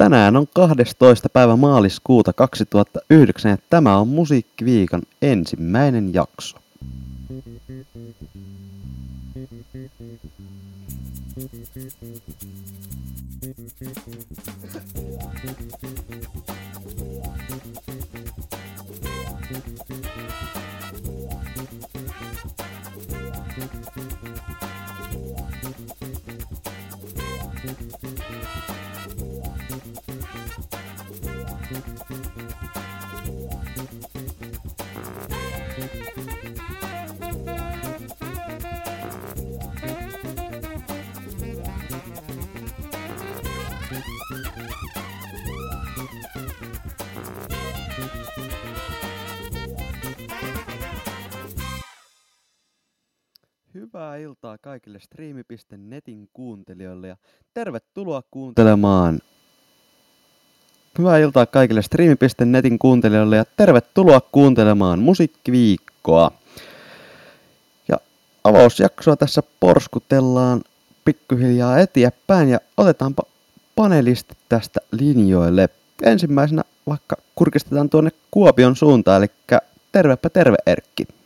Tänään on 12. päivä maaliskuuta 2009 ja tämä on Musiikkiviikon ensimmäinen jakso. Hyvää iltaa kaikille Streami.netin kuuntelijoille ja tervetuloa kuuntelemaan. Hyvää iltaa kaikille Streami.netin kuuntelijoille ja tervetuloa kuuntelemaan Musiikkiviikkoa. Ja avausjaksoa tässä porskutellaan pikkuhiljaa eteenpäin ja otetaanpa panelistit tästä linjoille. Ensimmäisenä vaikka kurkistetaan tuonne Kuopion suuntaan, eli tervepä terve Erkki.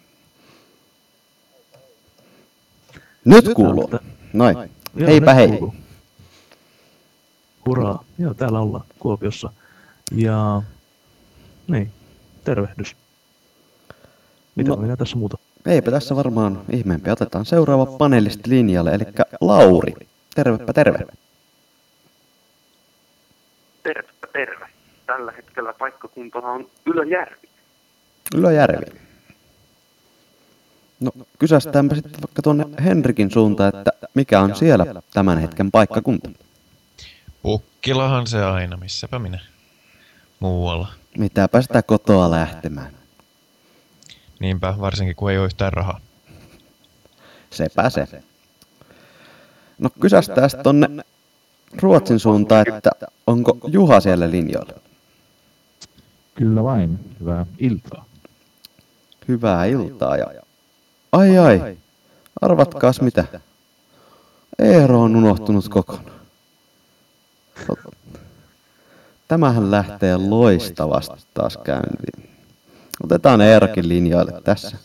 Nyt kuuluu. Noin. Joo, Heipä hei. kuuluu. Hurraa. Joo, täällä ollaan Kuopiossa. Ja niin, tervehdys. Mitä No. minä tässä muuta? Eipä tässä varmaan ihmeempi. Otetaan seuraava panelisti linjalle, eli Lauri. Tervepä terve. Terve, terve. Tällä hetkellä paikkakuntana on Ylöjärvi. Ylöjärvi. No, kysästäänpä sitten vaikka tuonne Henrikin suuntaan, että mikä on siellä tämän hetken paikkakunta. Pukkilahan se aina, missäpä minä. Muualla. Mitäpä sitä kotoa lähtemään. Niinpä, varsinkin kun ei ole yhtään rahaa. Sepä se. No kysästään tonne Ruotsin suuntaan, että onko Juha siellä linjoilla. Kyllä vain. Hyvää iltaa. Hyvää iltaa ja... Ai ai, arvatkaas mitä. Eero on unohtunut kokonaan. Tämähän lähtee loistavasti taas käyntiin. Otetaan Eerokin linjoille tässä.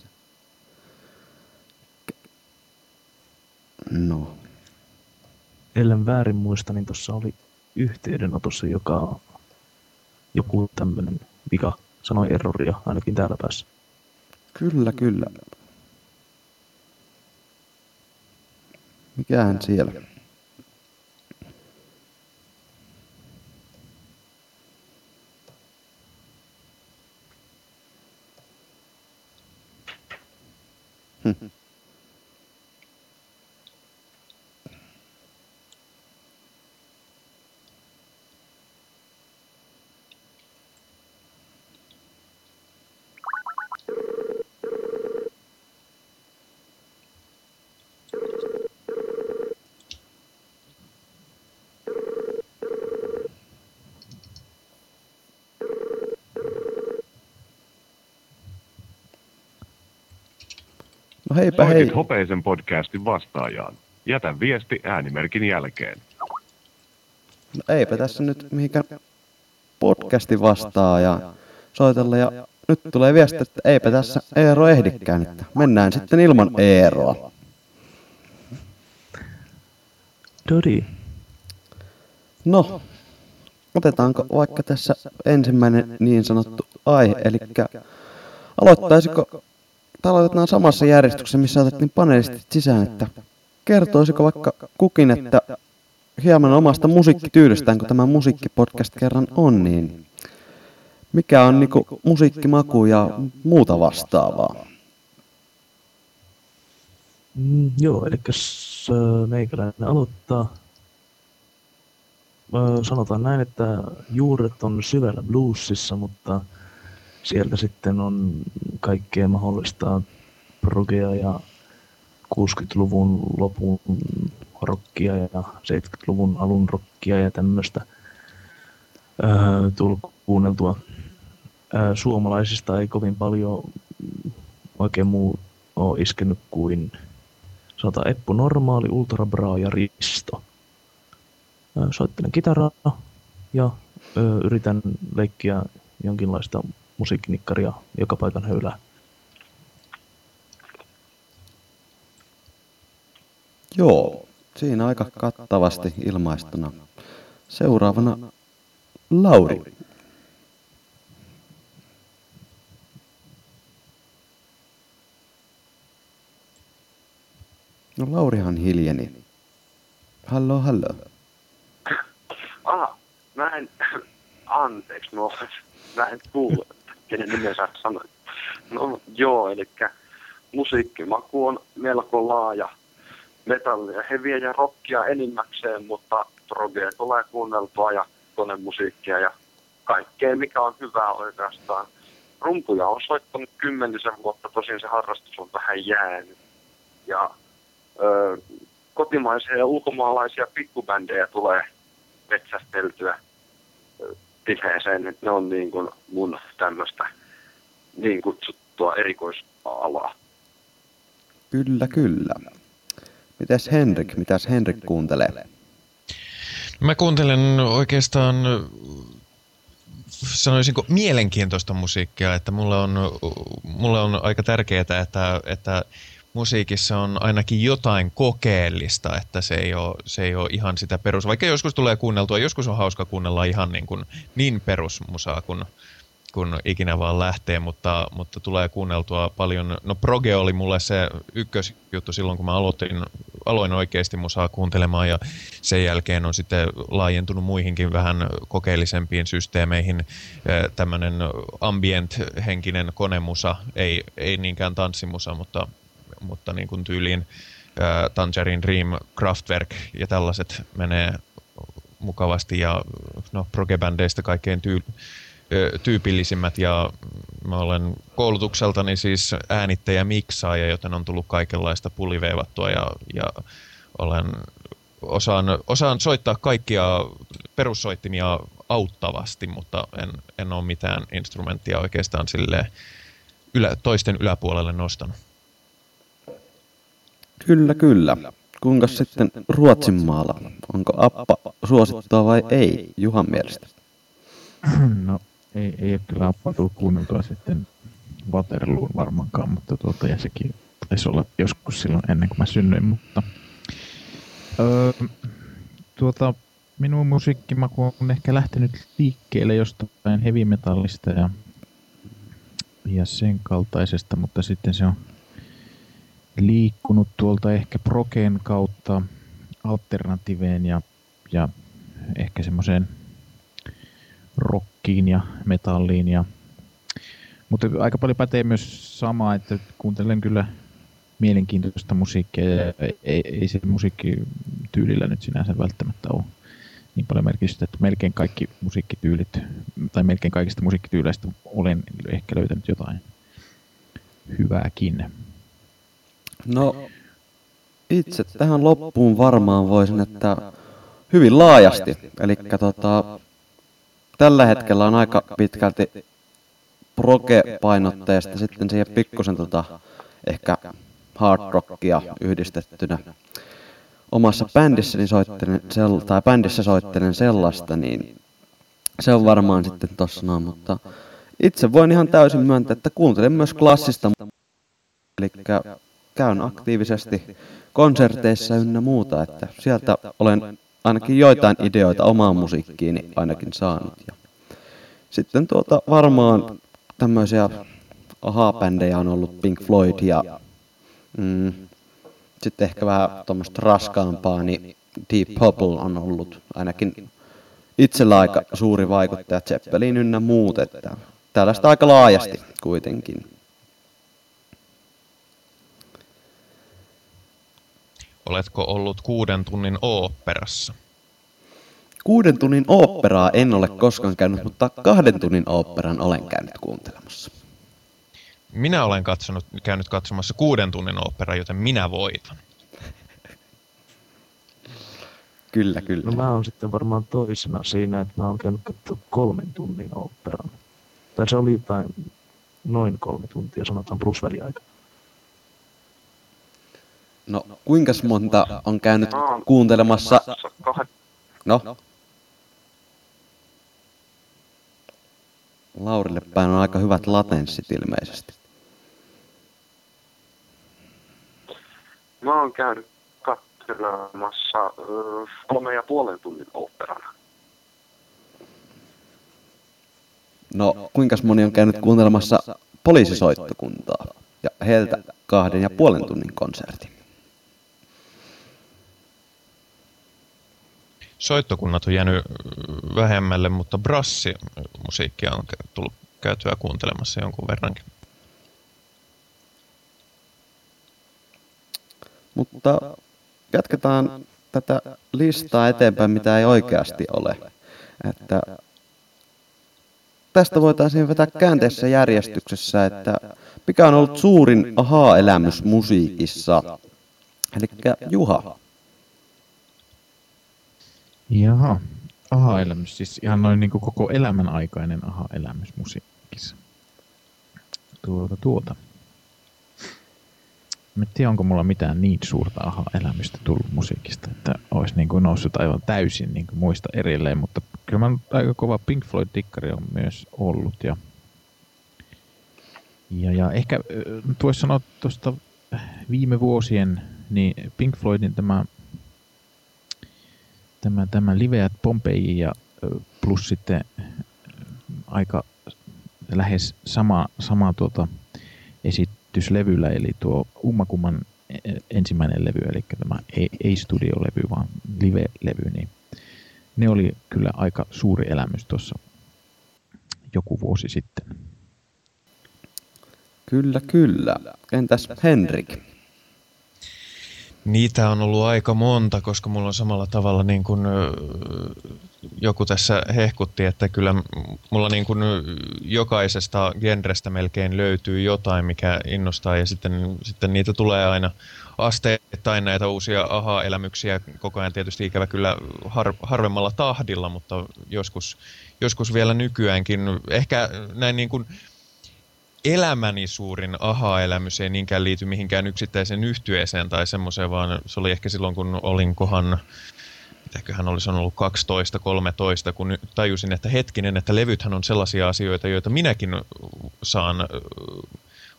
No, Ellen väärin muista, niin tuossa oli yhteydenotossa, joka joku tämmönen vika sanoi erroria ainakin täällä päässä. kyllä, kyllä. Mikähän siellä? Hm. Heipä hei. Soitit Hopeisen podcastin vastaajaan. Jätä viesti äänimerkin jälkeen. No eipä tässä nyt mihinkään podcasti vastaa ja soitella ja nyt tulee viesti, että eipä tässä Eero ehdikään, että mennään sitten ilman Eeroa. Dodi. No, otetaanko vaikka tässä ensimmäinen niin sanottu aihe, eli aloittaisiko, tai aloitetaan samassa järjestyksessä, missä otettiin panelistit sisään, että kertoisiko vaikka kukin, että hieman omasta musiikkityylistään, kun tämä musiikkipodcast kerran on, niin mikä on niinku musiikkimaku ja muuta vastaavaa? Mm, joo, eli meikäläinen aloittaa. Ö, Sanotaan näin, että juuret on syvällä bluesissa, mutta sieltä sitten on kaikkea mahdollista progea ja 60-luvun lopun rockia ja 70-luvun alun rockia ja tämmöistä öö, tullut kuunneltua. Öö, suomalaisista ei kovin paljon oikein muu ole iskenyt kuin sanotaan Eppu Normaali, Ultra Bra ja Risto. Öö, Soittelen kitaraa Ja ö, yritän leikkiä jonkinlaista musiikkinikkaria joka paikan höylää. Joo, siinä aika kattavasti ilmaistuna. Seuraavana Lauri. No Laurihan hiljeni. Hallo, hallo. Ah, mä en, anteeksi, no, mä en kuullut, kenen nimen sä sanoit. No joo, eli musiikkimaku on melko laaja. Metallia, heviä ja rockia enimmäkseen, mutta progea tulee kuunneltua ja konemusiikkia ja kaikkea, mikä on hyvää oikeastaan. Rumpuja on soittanut kymmenisen vuotta, tosin se harrastus on vähän jäänyt. Ja ö, kotimaisia ja ulkomaalaisia pikkubändejä tulee metsästeltyä tiheeseen, että ne on niin kuin mun tämmöistä niin kutsuttua erikoisalaa. Kyllä, kyllä. Mitäs Henrik, mitäs Henrik kuuntelee? Mä kuuntelen oikeastaan sanoisinko mielenkiintoista musiikkia, että mulle on, mulle on aika tärkeää, että, että musiikissa on ainakin jotain kokeellista, että se ei, ole, se ei ole ihan sitä perus. Vaikka joskus tulee kuunneltua, joskus on hauska kuunnella ihan niin, kuin, niin perusmusaa kuin, kun ikinä vaan lähtee, mutta, mutta tulee kuunneltua paljon. No proge oli mulle se ykkösjuttu silloin, kun mä aloitin, aloin oikeasti musaa kuuntelemaan ja sen jälkeen on sitten laajentunut muihinkin vähän kokeellisempiin systeemeihin. Tämmöinen ambient-henkinen konemusa, ei, ei niinkään tanssimusa, mutta, mutta niin kuin tyyliin Tangerine Dream, Kraftwerk ja tällaiset menee mukavasti ja no progebändeistä kaikkein tyyli tyypillisimmät ja mä olen koulutukseltani siis äänittäjä miksaaja, joten on tullut kaikenlaista puliveivattua ja, ja olen, osaan, osaan soittaa kaikkia perussoittimia auttavasti, mutta en, en ole mitään instrumenttia oikeastaan sille ylä, toisten yläpuolelle nostanut. Kyllä, kyllä. Kuinka sitten Ruotsin maalla? Onko appa suosittua vai ei Juhan mielestä? No ei, ei ole kyllä tullut kuunneltua sitten Waterloon varmaankaan, mutta tuota, ja sekin taisi olla joskus silloin ennen kuin mä synnyin, mutta öö, tuota, minun musiikkimaku on ehkä lähtenyt liikkeelle jostain heavy metallista ja, ja sen kaltaisesta, mutta sitten se on liikkunut tuolta ehkä proken kautta alternativeen ja, ja ehkä semmoiseen rockiin ja metalliin. Ja, mutta aika paljon pätee myös sama, että kuuntelen kyllä mielenkiintoista musiikkia ja ei, ei se musiikkityylillä nyt sinänsä välttämättä ole niin paljon merkitystä, että melkein kaikki musiikkityylit, tai melkein kaikista musiikkityyleistä olen ehkä löytänyt jotain hyvääkin. No, itse tähän loppuun varmaan voisin, että hyvin laajasti. Eli tota, tällä hetkellä on aika pitkälti proge-painotteista, sitten siihen pikkusen tota, ehkä hard rockia yhdistettynä. Omassa bändissäni soittelen, sel, tai bändissä soittelen sellaista, niin se on varmaan sitten tossa noin, mutta itse voin ihan täysin myöntää, että kuuntelen myös klassista, eli käyn aktiivisesti konserteissa ynnä muuta, että sieltä olen ainakin joitain ideoita omaan musiikkiini ainakin saanut. Ja sitten tuota varmaan tämmöisiä aha-bändejä on ollut Pink Floyd ja mm, sitten ehkä vähän tuommoista raskaampaa, niin Deep Purple on ollut ainakin itsellä aika suuri vaikuttaja, Zeppelin ynnä muut, että tällaista aika laajasti kuitenkin. Oletko ollut kuuden tunnin oopperassa? Kuuden tunnin oopperaa en ole koskaan käynyt, mutta kahden tunnin oopperan olen käynyt kuuntelemassa. Minä olen katsonut, käynyt katsomassa kuuden tunnin oopperaa, joten minä voitan. Kyllä, kyllä. No mä oon sitten varmaan toisena siinä, että mä oon käynyt katsoa kolmen tunnin oopperan. Tai se oli jotain noin kolme tuntia, sanotaan plus väliaika. No, kuinka monta on käynyt kuuntelemassa? No, Laurille päin on aika hyvät latenssit ilmeisesti. Mä oon käynyt katselemassa äh, kolme ja puolen tunnin operan. No, kuinka moni on käynyt kuuntelemassa poliisisoittokuntaa ja heiltä kahden ja puolen tunnin konsertin? Soittokunnat on jäänyt vähemmälle, mutta brassimusiikkia on tullut käytyä kuuntelemassa jonkun verrankin. Mutta jatketaan tätä listaa eteenpäin, mitä ei oikeasti ole. Että tästä voitaisiin vetää käänteessä järjestyksessä, että mikä on ollut suurin aha-elämys musiikissa. Eli Juha. Jaha, aha-elämys, siis ihan noin niin koko elämän aikainen aha-elämys musiikissa. Tuota, tuota. Mä en tiedä, onko mulla mitään niin suurta aha-elämystä tullut musiikista, että olisi niin kuin noussut aivan täysin niin kuin muista erilleen, mutta kyllä mä aika kova Pink Floyd-dikkari on myös ollut. Ja, ja, ja ehkä voisi sanoa tuosta viime vuosien, niin Pink Floydin tämä, tämä, tämä Liveat Pompeii ja plus sitten aika lähes sama, sama tuota, esit, esityslevyllä, eli tuo Ummakumman ensimmäinen levy, eli tämä ei studio-levy, vaan live-levy, niin ne oli kyllä aika suuri elämys tuossa joku vuosi sitten. Kyllä, kyllä. Entäs Henrik? Niitä on ollut aika monta, koska mulla on samalla tavalla niin kuin joku tässä hehkutti, että kyllä mulla niin kuin jokaisesta genrestä melkein löytyy jotain, mikä innostaa ja sitten, sitten niitä tulee aina asteittain näitä uusia aha-elämyksiä koko ajan tietysti ikävä kyllä har, harvemmalla tahdilla, mutta joskus, joskus vielä nykyäänkin. Ehkä näin niin kuin elämäni suurin aha-elämys ei niinkään liity mihinkään yksittäiseen yhtyeeseen tai semmoiseen, vaan se oli ehkä silloin, kun olin kohan, mitäköhän olisi ollut 12-13, kun tajusin, että hetkinen, että levythän on sellaisia asioita, joita minäkin saan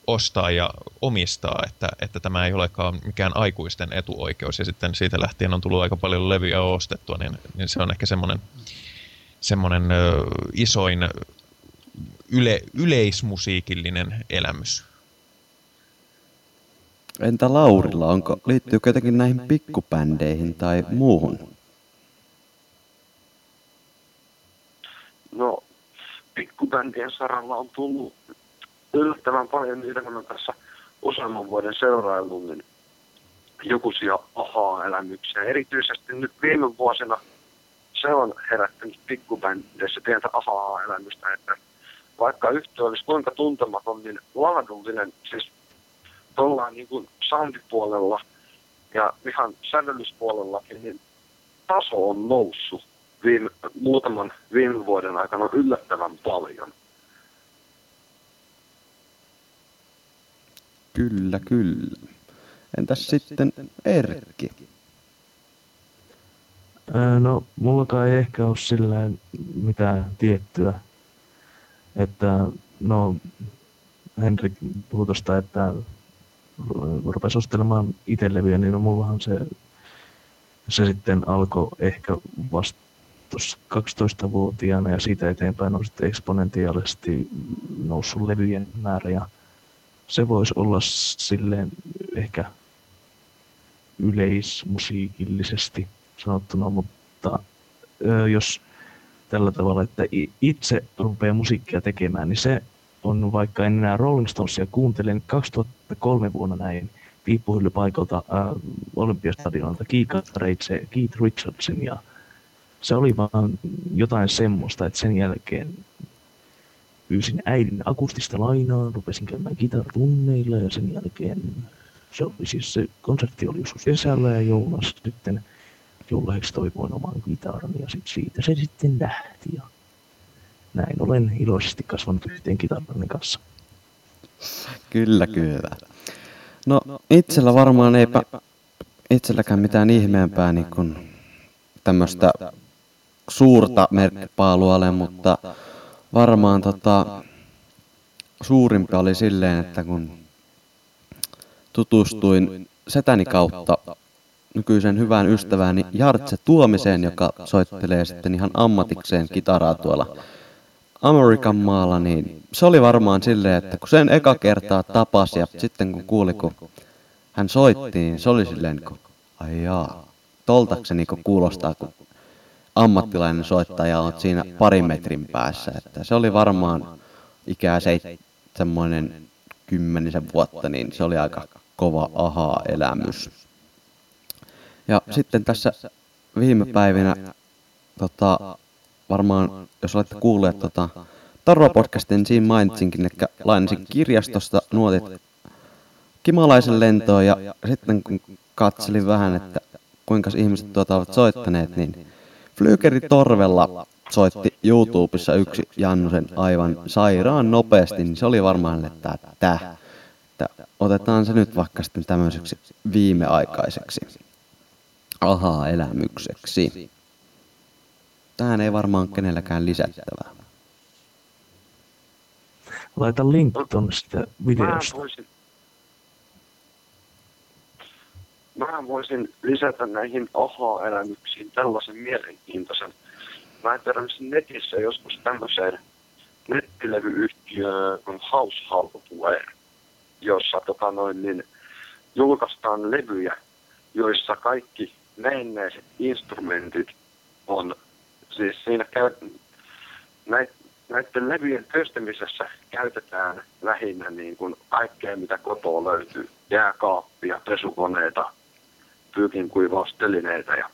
ostaa ja omistaa, että, että tämä ei olekaan mikään aikuisten etuoikeus. Ja sitten siitä lähtien on tullut aika paljon levyjä ostettua, niin, niin se on ehkä semmoinen, semmoinen isoin yle, yleismusiikillinen elämys. Entä Laurilla, onko, liittyykö jotenkin näihin pikkubändeihin tai muuhun? No, pikkubändien saralla on tullut yllättävän paljon niitä, kun on tässä useamman vuoden seurailun, niin jokuisia ahaa-elämyksiä. Erityisesti nyt viime vuosina se on herättänyt pikkubändeissä pientä ahaa-elämystä, että vaikka yhtiö olisi kuinka tuntematon, niin laadullinen, siis tuollain niin kuin soundipuolella ja ihan sävellyspuolellakin, niin taso on noussut viime, muutaman viime vuoden aikana yllättävän paljon. Kyllä, kyllä. Entäs sitten Erkki? No, mulla ei ehkä ole sillä mitään tiettyä että no Henrik puhui tuosta, että rupesi ostelemaan itse levyjä, niin no mullahan se, se sitten alkoi ehkä vasta tuossa 12-vuotiaana ja siitä eteenpäin on sitten eksponentiaalisesti noussut levyjen määrä ja se voisi olla silleen ehkä yleismusiikillisesti sanottuna, mutta jos tällä tavalla, että itse rupeaa musiikkia tekemään, niin se on vaikka en enää Rolling Stonesia kuuntelen 2003 vuonna näin piippuhyllypaikalta äh, Olympiastadionilta Keith, Keith Richardson ja se oli vaan jotain semmoista, että sen jälkeen pyysin äidin akustista lainaa, rupesin käymään kitaratunneilla ja sen jälkeen se oli siis se konsertti oli joskus kesällä ja jouluna sitten jollaiseksi toivoin oman kitaran ja sit siitä se sitten lähti. Ja näin olen iloisesti kasvanut yhteen kitarani kanssa. Kyllä, kyllä. No itsellä varmaan eipä itselläkään mitään ihmeempää niin kun tämmöistä suurta merkkipaalua ole, mutta varmaan tota, suurimpi oli silleen, että kun tutustuin setäni kautta nykyisen hyvään ystävääni Jartse Tuomiseen, joka soittelee sitten ihan ammatikseen kitaraa tuolla Amerikan maalla, niin se oli varmaan silleen, että kun sen eka kertaa tapasi ja sitten kun kuuli, kun hän soitti, niin se oli silleen, kun ai jaa, toltaksi se niinku kuulostaa, kun ammattilainen soittaja on siinä parin metrin päässä. Että se oli varmaan ikää se, semmoinen kymmenisen vuotta, niin se oli aika kova aha-elämys. Ja sitten tässä viime päivinä, tota, varmaan jos olette kuulleet tota, Tarva-podcastin, niin siinä mainitsinkin, että lainasin kirjastosta nuotit Kimalaisen lentoon ja sitten kun katselin vähän, että kuinka ihmiset tuota ovat soittaneet, niin Flykeri Torvella soitti YouTubessa yksi Jannusen aivan sairaan nopeasti, niin se oli varmaan, että että otetaan se nyt vaikka sitten tämmöiseksi viimeaikaiseksi aha-elämykseksi. Tähän ei varmaan kenelläkään lisättävää. Laita link tuonne sitä videosta. Mä voisin, mä voisin lisätä näihin aha-elämyksiin tällaisen mielenkiintoisen. Mä törmäsin netissä joskus tämmöiseen nettilevyyhtiöön kuin House Hardware, jossa tota noin, niin, julkaistaan levyjä, joissa kaikki menneiset instrumentit on, siis siinä käy, näit, näiden levyjen työstämisessä käytetään lähinnä niin kuin kaikkea, mitä kotoa löytyy. Jääkaappia, pesukoneita, pyykinkuivaustelineitä ja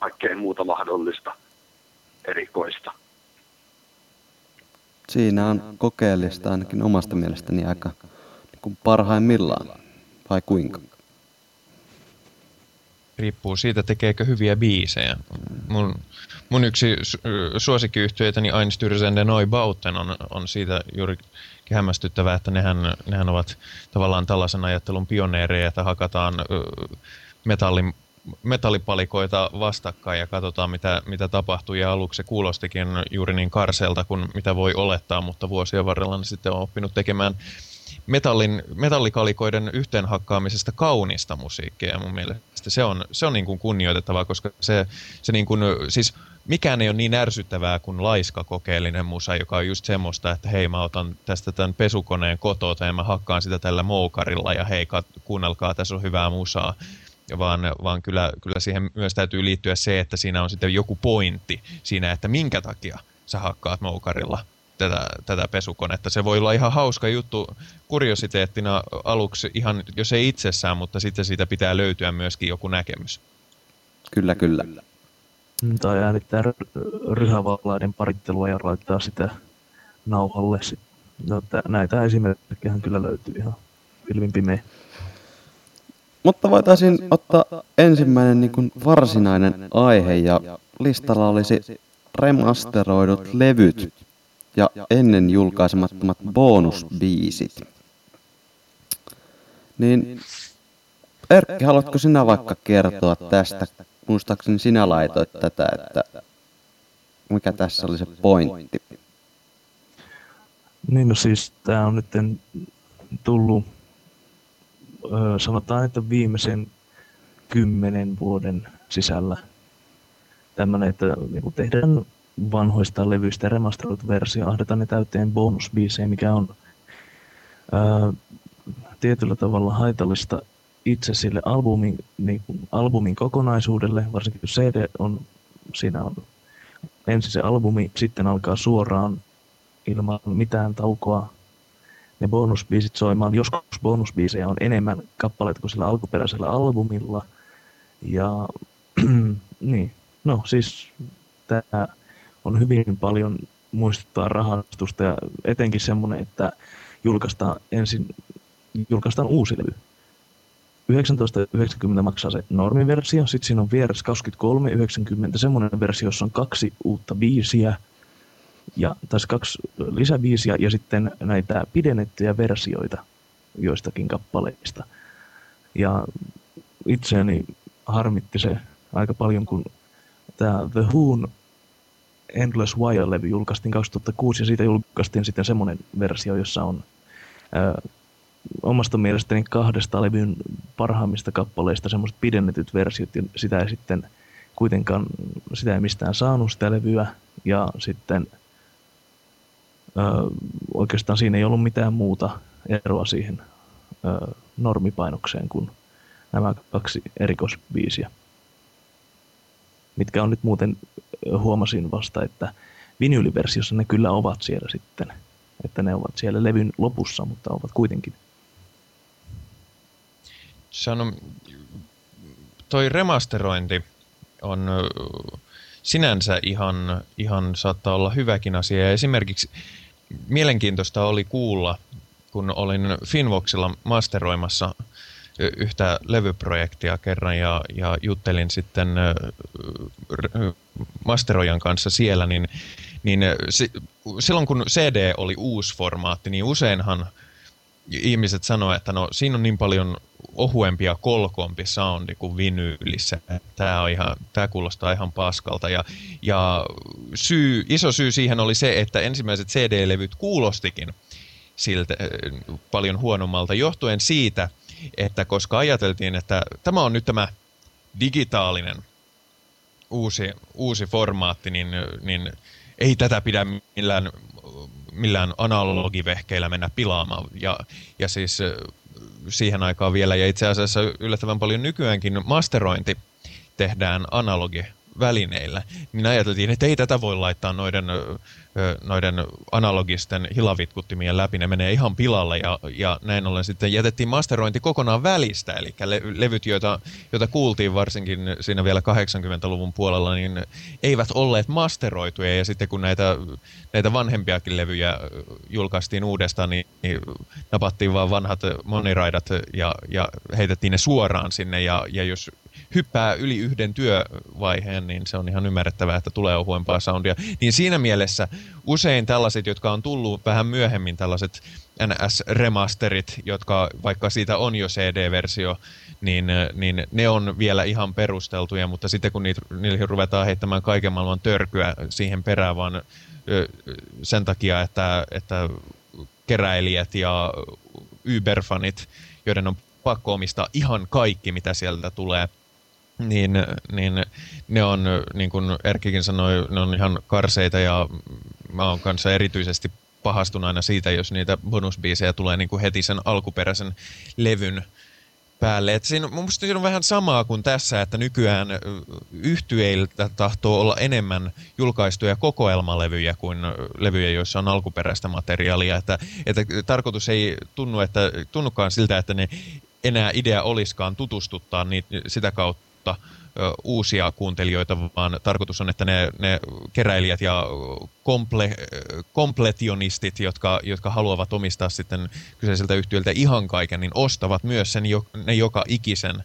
kaikkea muuta mahdollista erikoista. Siinä on kokeellista ainakin omasta mielestäni aika niin kuin parhaimmillaan, vai kuinka? Riippuu siitä, tekeekö hyviä biisejä. Mun, mun yksi suosikkiyhtiöitäni Einstürzen Noi Bauten on, on siitä juuri hämmästyttävää, että nehän, nehän ovat tavallaan tällaisen ajattelun pioneereja, että hakataan metallin, metallipalikoita vastakkain ja katsotaan, mitä, mitä tapahtuu. Ja aluksi se kuulostikin juuri niin karselta kuin mitä voi olettaa, mutta vuosien varrella ne sitten on oppinut tekemään metallin, metallikalikoiden yhteenhakkaamisesta kaunista musiikkia ja mun mielestä se on, se on niin kuin kunnioitettavaa, koska se, se niin kuin, siis mikään ei ole niin ärsyttävää kuin laiska kokeellinen musa, joka on just semmoista, että hei mä otan tästä tämän pesukoneen kotoa ja mä hakkaan sitä tällä moukarilla ja hei kuunnelkaa, tässä on hyvää musaa. Vaan, vaan kyllä, kyllä siihen myös täytyy liittyä se, että siinä on sitten joku pointti siinä, että minkä takia sä hakkaat moukarilla tätä, tätä pesukonetta. Se voi olla ihan hauska juttu kuriositeettina aluksi, ihan jos ei itsessään, mutta sitten siitä pitää löytyä myöskin joku näkemys. Kyllä, kyllä. Tai äänittää ryhävallaiden parittelua ja laittaa sitä nauhalle. No, näitä esimerkkejä kyllä löytyy ihan pilvin pimeä. Mutta voitaisiin ottaa ensimmäinen niin kuin varsinainen aihe ja listalla olisi remasteroidut levyt ja ennen julkaisemattomat bonusbiisit. Niin Erkki, haluatko sinä vaikka kertoa tästä? Muistaakseni sinä laitoit tätä, että mikä tässä oli se pointti. Niin no siis tämä on nyt tullut sanotaan, että viimeisen kymmenen vuoden sisällä tämmöinen, että niin tehdään vanhoista levyistä remasteroitu versio, ahdetaan ne täyteen bonusbiisejä, mikä on ää, tietyllä tavalla haitallista itse sille albumin, niin kuin albumin kokonaisuudelle, varsinkin kun CD on, siinä on ensin se albumi, sitten alkaa suoraan ilman mitään taukoa ne bonusbiisit soimaan. Joskus bonusbiisejä on enemmän kappaleita kuin sillä alkuperäisellä albumilla. Ja niin, no siis tämä on hyvin paljon muistuttaa rahastusta ja etenkin semmoinen, että julkaistaan ensin julkaistaan uusi levy. 1990 maksaa se normiversio, sitten siinä on vieressä 2390 semmoinen versio, jossa on kaksi uutta biisiä, ja taisi kaksi lisäbiisiä ja sitten näitä pidennettyjä versioita joistakin kappaleista. Ja itseäni harmitti se aika paljon, kun tämä The Whoon Endless Wire-levy julkaistiin 2006 ja siitä julkaistiin sitten semmoinen versio, jossa on ää, omasta mielestäni kahdesta levyn parhaimmista kappaleista semmoiset pidennetyt versiot ja sitä ei sitten kuitenkaan, sitä ei mistään saanut sitä levyä. Ja sitten ää, oikeastaan siinä ei ollut mitään muuta eroa siihen ää, normipainokseen kuin nämä kaksi erikoisbiisiä mitkä on nyt muuten huomasin vasta, että vinyyliversiossa ne kyllä ovat siellä sitten. Että ne ovat siellä levyn lopussa, mutta ovat kuitenkin. On, toi remasterointi on sinänsä ihan, ihan saattaa olla hyväkin asia. Esimerkiksi mielenkiintoista oli kuulla, kun olin Finvoxilla masteroimassa yhtä levyprojektia kerran ja, ja juttelin sitten masterojan kanssa siellä, niin, niin si, silloin kun CD oli uusi formaatti, niin useinhan ihmiset sanoivat, että no siinä on niin paljon ohuempi ja kolkompi soundi kuin vinyylissä. Tämä, on ihan, tämä kuulostaa ihan paskalta. Ja, ja syy, iso syy siihen oli se, että ensimmäiset CD-levyt kuulostikin siltä paljon huonommalta, johtuen siitä, että koska ajateltiin, että tämä on nyt tämä digitaalinen uusi, uusi formaatti, niin, niin ei tätä pidä millään, millään analogivehkeillä mennä pilaamaan. Ja, ja siis siihen aikaan vielä, ja itse asiassa yllättävän paljon nykyäänkin masterointi tehdään analogivälineillä, niin ajateltiin, että ei tätä voi laittaa noiden noiden analogisten hilavitkuttimien läpi, ne menee ihan pilalle ja, ja näin ollen sitten jätettiin masterointi kokonaan välistä, eli le- levyt, joita, joita kuultiin varsinkin siinä vielä 80-luvun puolella, niin eivät olleet masteroituja. Ja sitten kun näitä, näitä vanhempiakin levyjä julkaistiin uudestaan, niin, niin napattiin vaan vanhat moniraidat ja, ja heitettiin ne suoraan sinne. Ja, ja jos hyppää yli yhden työvaiheen, niin se on ihan ymmärrettävää, että tulee ohuempaa soundia. Niin siinä mielessä usein tällaiset, jotka on tullut vähän myöhemmin, tällaiset NS-remasterit, jotka vaikka siitä on jo CD-versio, niin, niin ne on vielä ihan perusteltuja, mutta sitten kun niitä, niihin ruvetaan heittämään kaiken maailman törkyä siihen perään, vaan sen takia, että, että keräilijät ja Uberfanit, joiden on pakko omistaa ihan kaikki, mitä sieltä tulee, niin, niin ne on, niin kuin Erkkikin sanoi, ne on ihan karseita ja mä oon kanssa erityisesti pahastun aina siitä, jos niitä bonusbiisejä tulee niin kuin heti sen alkuperäisen levyn päälle. Et siinä, mun siinä on vähän samaa kuin tässä, että nykyään yhtyeiltä tahtoo olla enemmän julkaistuja kokoelmalevyjä kuin levyjä, joissa on alkuperäistä materiaalia. Että, että tarkoitus ei tunnu, että, tunnukaan siltä, että ne enää idea olisikaan tutustuttaa niitä, sitä kautta kautta uusia kuuntelijoita, vaan tarkoitus on, että ne, ne keräilijät ja komple, kompletionistit, jotka, jotka haluavat omistaa sitten kyseiseltä yhtiöltä ihan kaiken, niin ostavat myös sen ne joka ikisen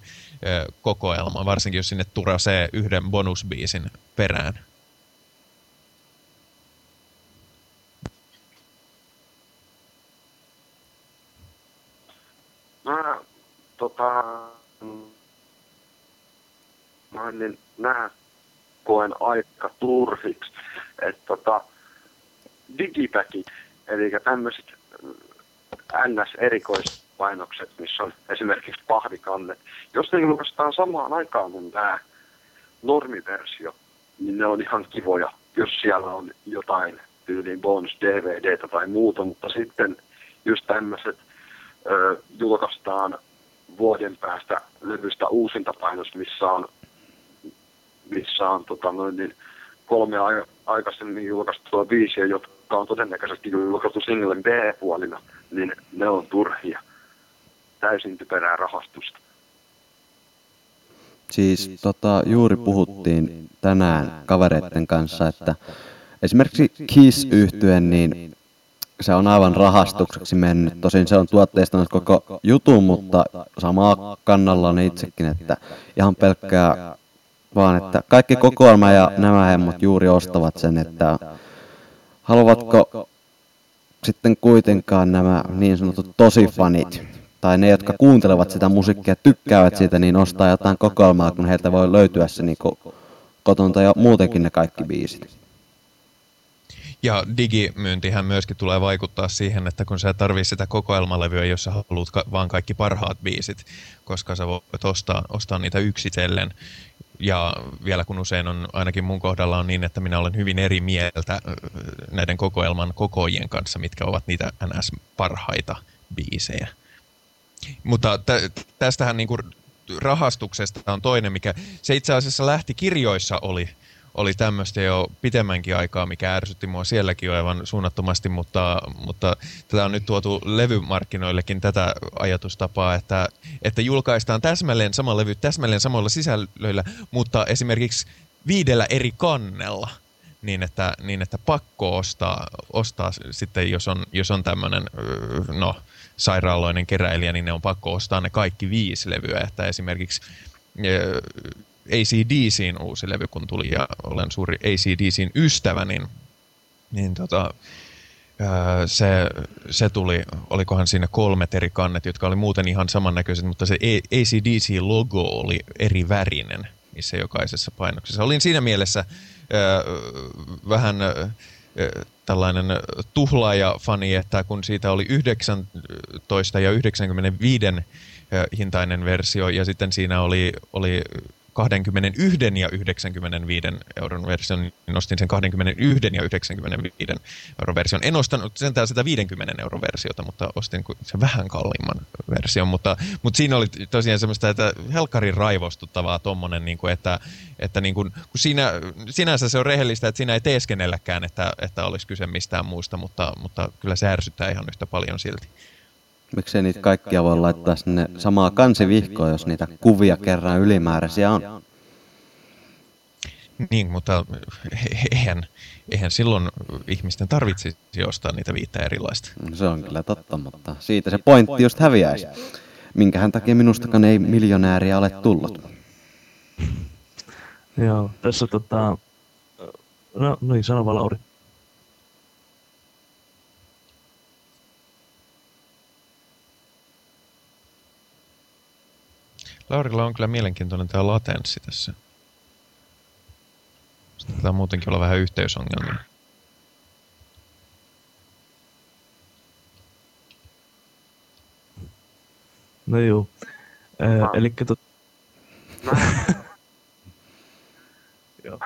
kokoelman, varsinkin jos sinne turasee yhden bonusbiisin perään. Tota, mä en niin näe koen aika turhiksi. Että tota, digipäkit, eli tämmöiset NS-erikoispainokset, missä on esimerkiksi pahdikannet. Jos ne julkaistaan samaan aikaan kuin tämä normiversio, niin ne on ihan kivoja, jos siellä on jotain tyyliin bonus DVDtä tai muuta, mutta sitten just tämmöiset julkaistaan vuoden päästä levystä uusintapainos, missä on missä on tota, noin, niin kolme a- aikaisemmin julkaistua biisiä, jotka on todennäköisesti julkaistu singlen B-puolina, niin ne on turhia. Täysin typerää rahastusta. Siis tota, juuri puhuttiin tänään kavereiden kanssa, että esimerkiksi kiss yhtyen niin se on aivan rahastukseksi mennyt. Tosin se on tuotteistanut koko jutun, mutta samaa kannalla on itsekin, että ihan pelkkää vaan että kaikki kokoelma ja nämä hemmot juuri ostavat sen, että haluavatko sitten kuitenkaan nämä niin sanotut tosifanit, tai ne, jotka kuuntelevat sitä musiikkia, tykkäävät siitä, niin ostaa jotain kokoelmaa, kun heiltä voi löytyä se niin kotonta ja muutenkin ne kaikki biisit. Ja digimyyntihän myöskin tulee vaikuttaa siihen, että kun sä tarvii sitä kokoelmalevyä, jos sä haluat ka- vaan kaikki parhaat biisit, koska sä voit ostaa, ostaa niitä yksitellen. Ja vielä kun usein on, ainakin mun kohdalla on niin, että minä olen hyvin eri mieltä näiden kokoelman kokoajien kanssa, mitkä ovat niitä NS parhaita biisejä. Mutta tä, tästähän niinku rahastuksesta on toinen, mikä se itse asiassa lähti kirjoissa oli oli tämmöistä jo pitemmänkin aikaa, mikä ärsytti mua sielläkin jo aivan suunnattomasti, mutta, mutta tätä on nyt tuotu levymarkkinoillekin tätä ajatustapaa, että, että julkaistaan täsmälleen sama levy täsmälleen samoilla sisällöillä, mutta esimerkiksi viidellä eri kannella niin että, niin että pakko ostaa, ostaa sitten, jos on, jos on tämmöinen, no, sairaaloinen keräilijä, niin ne on pakko ostaa ne kaikki viisi levyä, että esimerkiksi ACDCin uusi levy, kun tuli, ja olen suuri ACDCin ystävä, niin, niin tota, se, se tuli, olikohan siinä kolmet eri kannet, jotka oli muuten ihan samannäköiset, mutta se ACDC-logo oli eri värinen niissä jokaisessa painoksessa. Olin siinä mielessä äh, vähän äh, tällainen tuhlaaja-fani, että kun siitä oli 19 ja 95 hintainen versio ja sitten siinä oli, oli 21 ja 95 euron version, niin nostin sen 21 ja 95 euron version. En ostanut sentään sitä 50 euron versiota, mutta ostin sen vähän kalliimman version. Mutta, mutta siinä oli tosiaan semmoista, että helkarin raivostuttavaa tommonen, niin kuin, että, että niin kuin, kun siinä, sinänsä se on rehellistä, että siinä ei teeskennelläkään, että, että olisi kyse mistään muusta, mutta, mutta kyllä se ärsyttää ihan yhtä paljon silti. Miksei niitä kaikkia voi laittaa sinne samaa kansivihkoa, jos niitä kuvia kerran ylimääräisiä on? Niin, mutta eihän, eihän silloin ihmisten tarvitsisi ostaa niitä viittä erilaista. Se on kyllä totta, mutta siitä se pointti just häviäisi. Minkähän takia minustakaan ei miljonääriä ole tullut. Joo, tässä tota... No, niin, sano vaan Lauri. Laurilla on kyllä mielenkiintoinen tämä latenssi tässä. Taitaa muutenkin olla vähän yhteysongelmia. No joo. Äh, ah. Eli tot... Joo.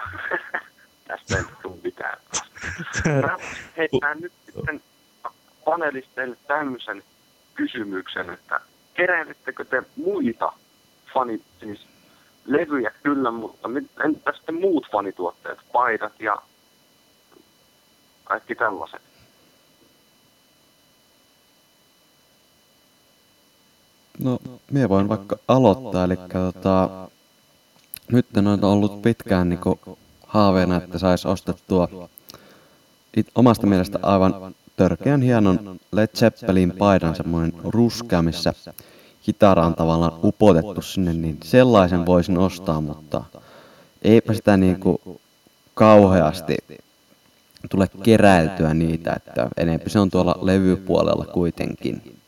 Tästä ei tule mitään. Heittää nyt sitten panelisteille tämmöisen kysymyksen, että keräilittekö te muita fanit, siis levyjä kyllä, mutta entä sitten muut fanituotteet, paidat ja kaikki tällaiset? No, minä voin vaikka aloittaa, eli tota, nyt on ollut pitkään niinku haaveena, että saisi ostettua it, omasta mielestä aivan törkeän hienon Led Zeppelin paidan, semmoinen ruskea, missä kitara on tavallaan upotettu sinne, niin sellaisen voisin ostaa, mutta eipä sitä niinku kauheasti tule keräiltyä niitä, että enemmän se on tuolla levypuolella kuitenkin.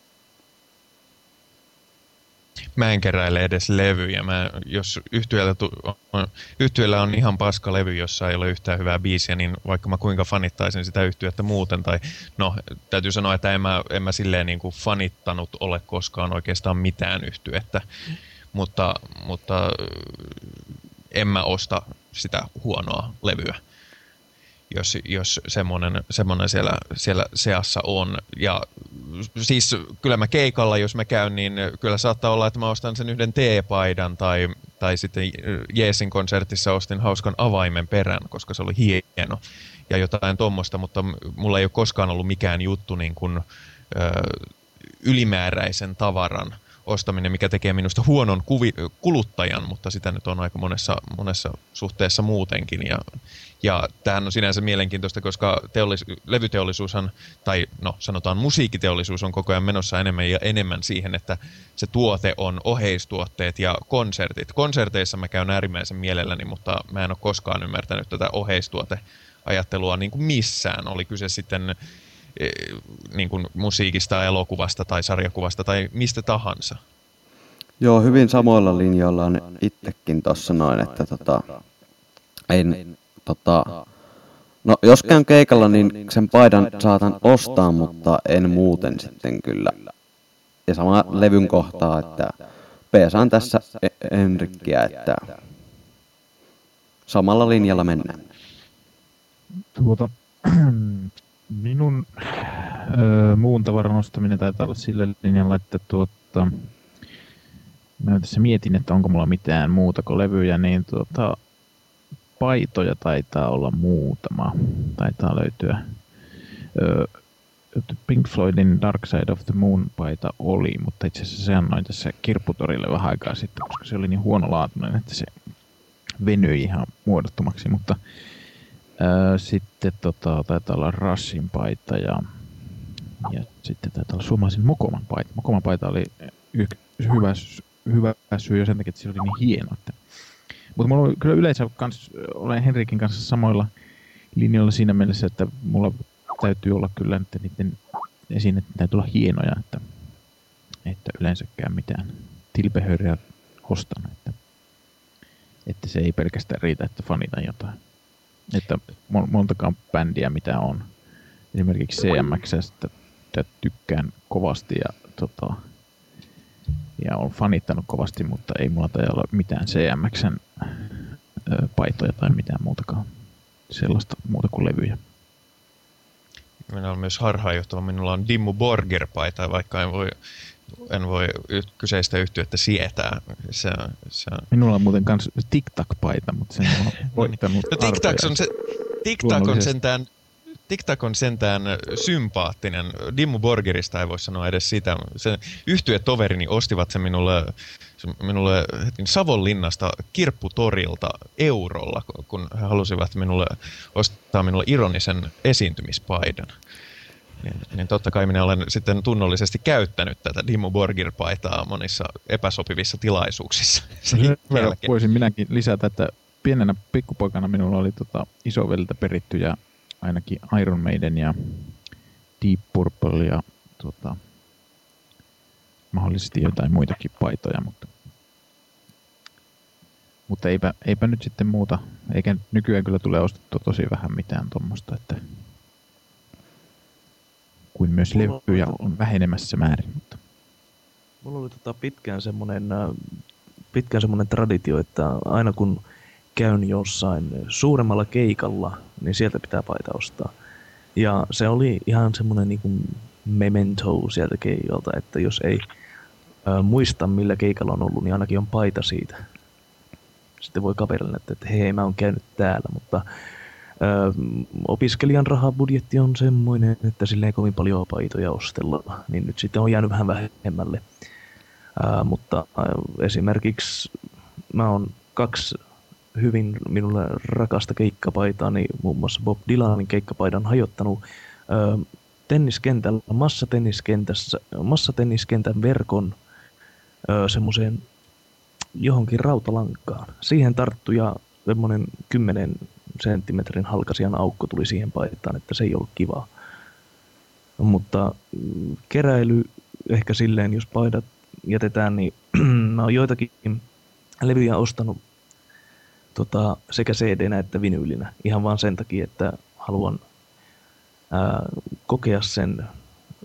Mä en keräile edes levyjä. Mä, jos yhtiöllä, tu, on, yhtiöllä on ihan paska levy, jossa ei ole yhtään hyvää biisiä, niin vaikka mä kuinka fanittaisin sitä yhtiötä muuten, tai no, täytyy sanoa, että en mä, en mä silleen niin kuin fanittanut ole koskaan oikeastaan mitään yhtyettä, mutta, mutta en mä osta sitä huonoa levyä jos, jos semmoinen, semmoinen siellä, siellä seassa on. Ja siis kyllä mä keikalla, jos mä käyn, niin kyllä saattaa olla, että mä ostan sen yhden teepaidan tai, tai sitten Jeesin konsertissa ostin hauskan avaimen perän, koska se oli hieno ja jotain tuommoista, mutta mulla ei ole koskaan ollut mikään juttu niin kuin, ö, ylimääräisen tavaran ostaminen, mikä tekee minusta huonon kuvi, kuluttajan, mutta sitä nyt on aika monessa, monessa suhteessa muutenkin. Ja, ja tämähän on sinänsä mielenkiintoista, koska teollis, levyteollisuushan, tai no sanotaan musiikiteollisuus on koko ajan menossa enemmän ja enemmän siihen, että se tuote on oheistuotteet ja konsertit. Konserteissa mä käyn äärimmäisen mielelläni, mutta mä en ole koskaan ymmärtänyt tätä oheistuoteajattelua niin kuin missään. Oli kyse sitten Eh, niin kuin musiikista, elokuvasta tai sarjakuvasta tai mistä tahansa. Joo, hyvin samoilla linjoilla on itsekin tuossa noin, että tota, en tota, No, jos käyn keikalla, niin sen paidan saatan ostaa, mutta en muuten sitten kyllä. Ja sama levyn kohtaa, että peesaan tässä E- Enrikkiä, että samalla linjalla mennään. Tuota, minun öö, muun tavaran ostaminen taitaa olla sillä linjalla, että tuota, mä tässä mietin, että onko mulla mitään muuta kuin levyjä, niin tuota, paitoja taitaa olla muutama. Taitaa löytyä. Öö, Pink Floydin Dark Side of the Moon paita oli, mutta itse asiassa se annoin tässä kirpputorille vähän aikaa sitten, koska se oli niin huonolaatuinen, että se venyi ihan muodottomaksi, mutta ää, sitten tota, taitaa olla Russin paita ja, ja sitten taitaa olla suomalaisen Mokoman paita. Mokoman paita oli y- hyvä, hyvä syy jo sen takia, että se oli niin hieno. Että. Mutta mulla on kyllä yleensä kans, olen Henrikin kanssa samoilla linjoilla siinä mielessä, että mulla täytyy olla kyllä että niiden esineiden täytyy olla hienoja, että, että yleensäkään mitään tilpehöriä ostan, että, että se ei pelkästään riitä, että fanitan jotain. Että mon- montakaan bändiä mitä on. Esimerkiksi CMXstä tykkään kovasti ja, tota, ja on fanittanut kovasti, mutta ei mulla tai olla mitään CMXn paitoja tai mitään muutakaan sellaista muuta kuin levyjä. Minä olen myös harhaanjohtava. Minulla on Dimmu Borger-paita, vaikka en voi, en voi kyseistä yhtyettä sietää. Se, se on... Minulla on muuten kans TikTok-paita, mutta sen on voittanut No arvoja. on, se, TikTok on sentään TikTok on sentään sympaattinen. Dimmu Borgerista ei voi sanoa edes sitä. Se yhtyetoverini ostivat sen minulle, se minulle Savonlinnasta kirpputorilta eurolla, kun he halusivat minulle ostaa minulle ironisen esiintymispaidan. Niin, niin totta kai minä olen sitten tunnollisesti käyttänyt tätä Dimmu Borgir-paitaa monissa epäsopivissa tilaisuuksissa. voisin minäkin lisätä, että pienenä pikkupoikana minulla oli tota isoveliltä perittyjä ainakin Iron Maiden ja Deep Purple ja tota, mahdollisesti jotain muitakin paitoja, mutta, mutta eipä, eipä nyt sitten muuta, eikä nykyään kyllä tule ostettua tosi vähän mitään tuommoista, että kuin myös levyjä on vähenemässä määrin. Mutta Mulla oli tota pitkään semmoinen äh, pitkään semmoinen traditio, että aina kun käyn jossain suuremmalla keikalla, niin sieltä pitää paita ostaa. Ja se oli ihan semmoinen niin memento sieltä keikalta, että jos ei äh, muista millä keikalla on ollut, niin ainakin on paita siitä. Sitten voi kaverille, että, että hei, mä oon käynyt täällä, mutta Ö, opiskelijan rahabudjetti on semmoinen, että sille ei kovin paljon paitoja ostella, niin nyt sitten on jäänyt vähän vähemmälle. Ää, mutta ää, esimerkiksi mä oon kaksi hyvin minulle rakasta keikkapaitaa, niin muun muassa Bob Dylanin keikkapaidan hajottanut ää, tenniskentällä, massatenniskentässä, massatenniskentän verkon semmoiseen johonkin rautalankaan. Siihen tarttui ja semmoinen 10 senttimetrin halkasijan aukko tuli siihen paitaan, että se ei ollut kivaa. Mutta mm, keräily ehkä silleen, jos paidat jätetään, niin mä oon joitakin levyjä ostanut tota, sekä cd että vinyylinä. Ihan vaan sen takia, että haluan ää, kokea sen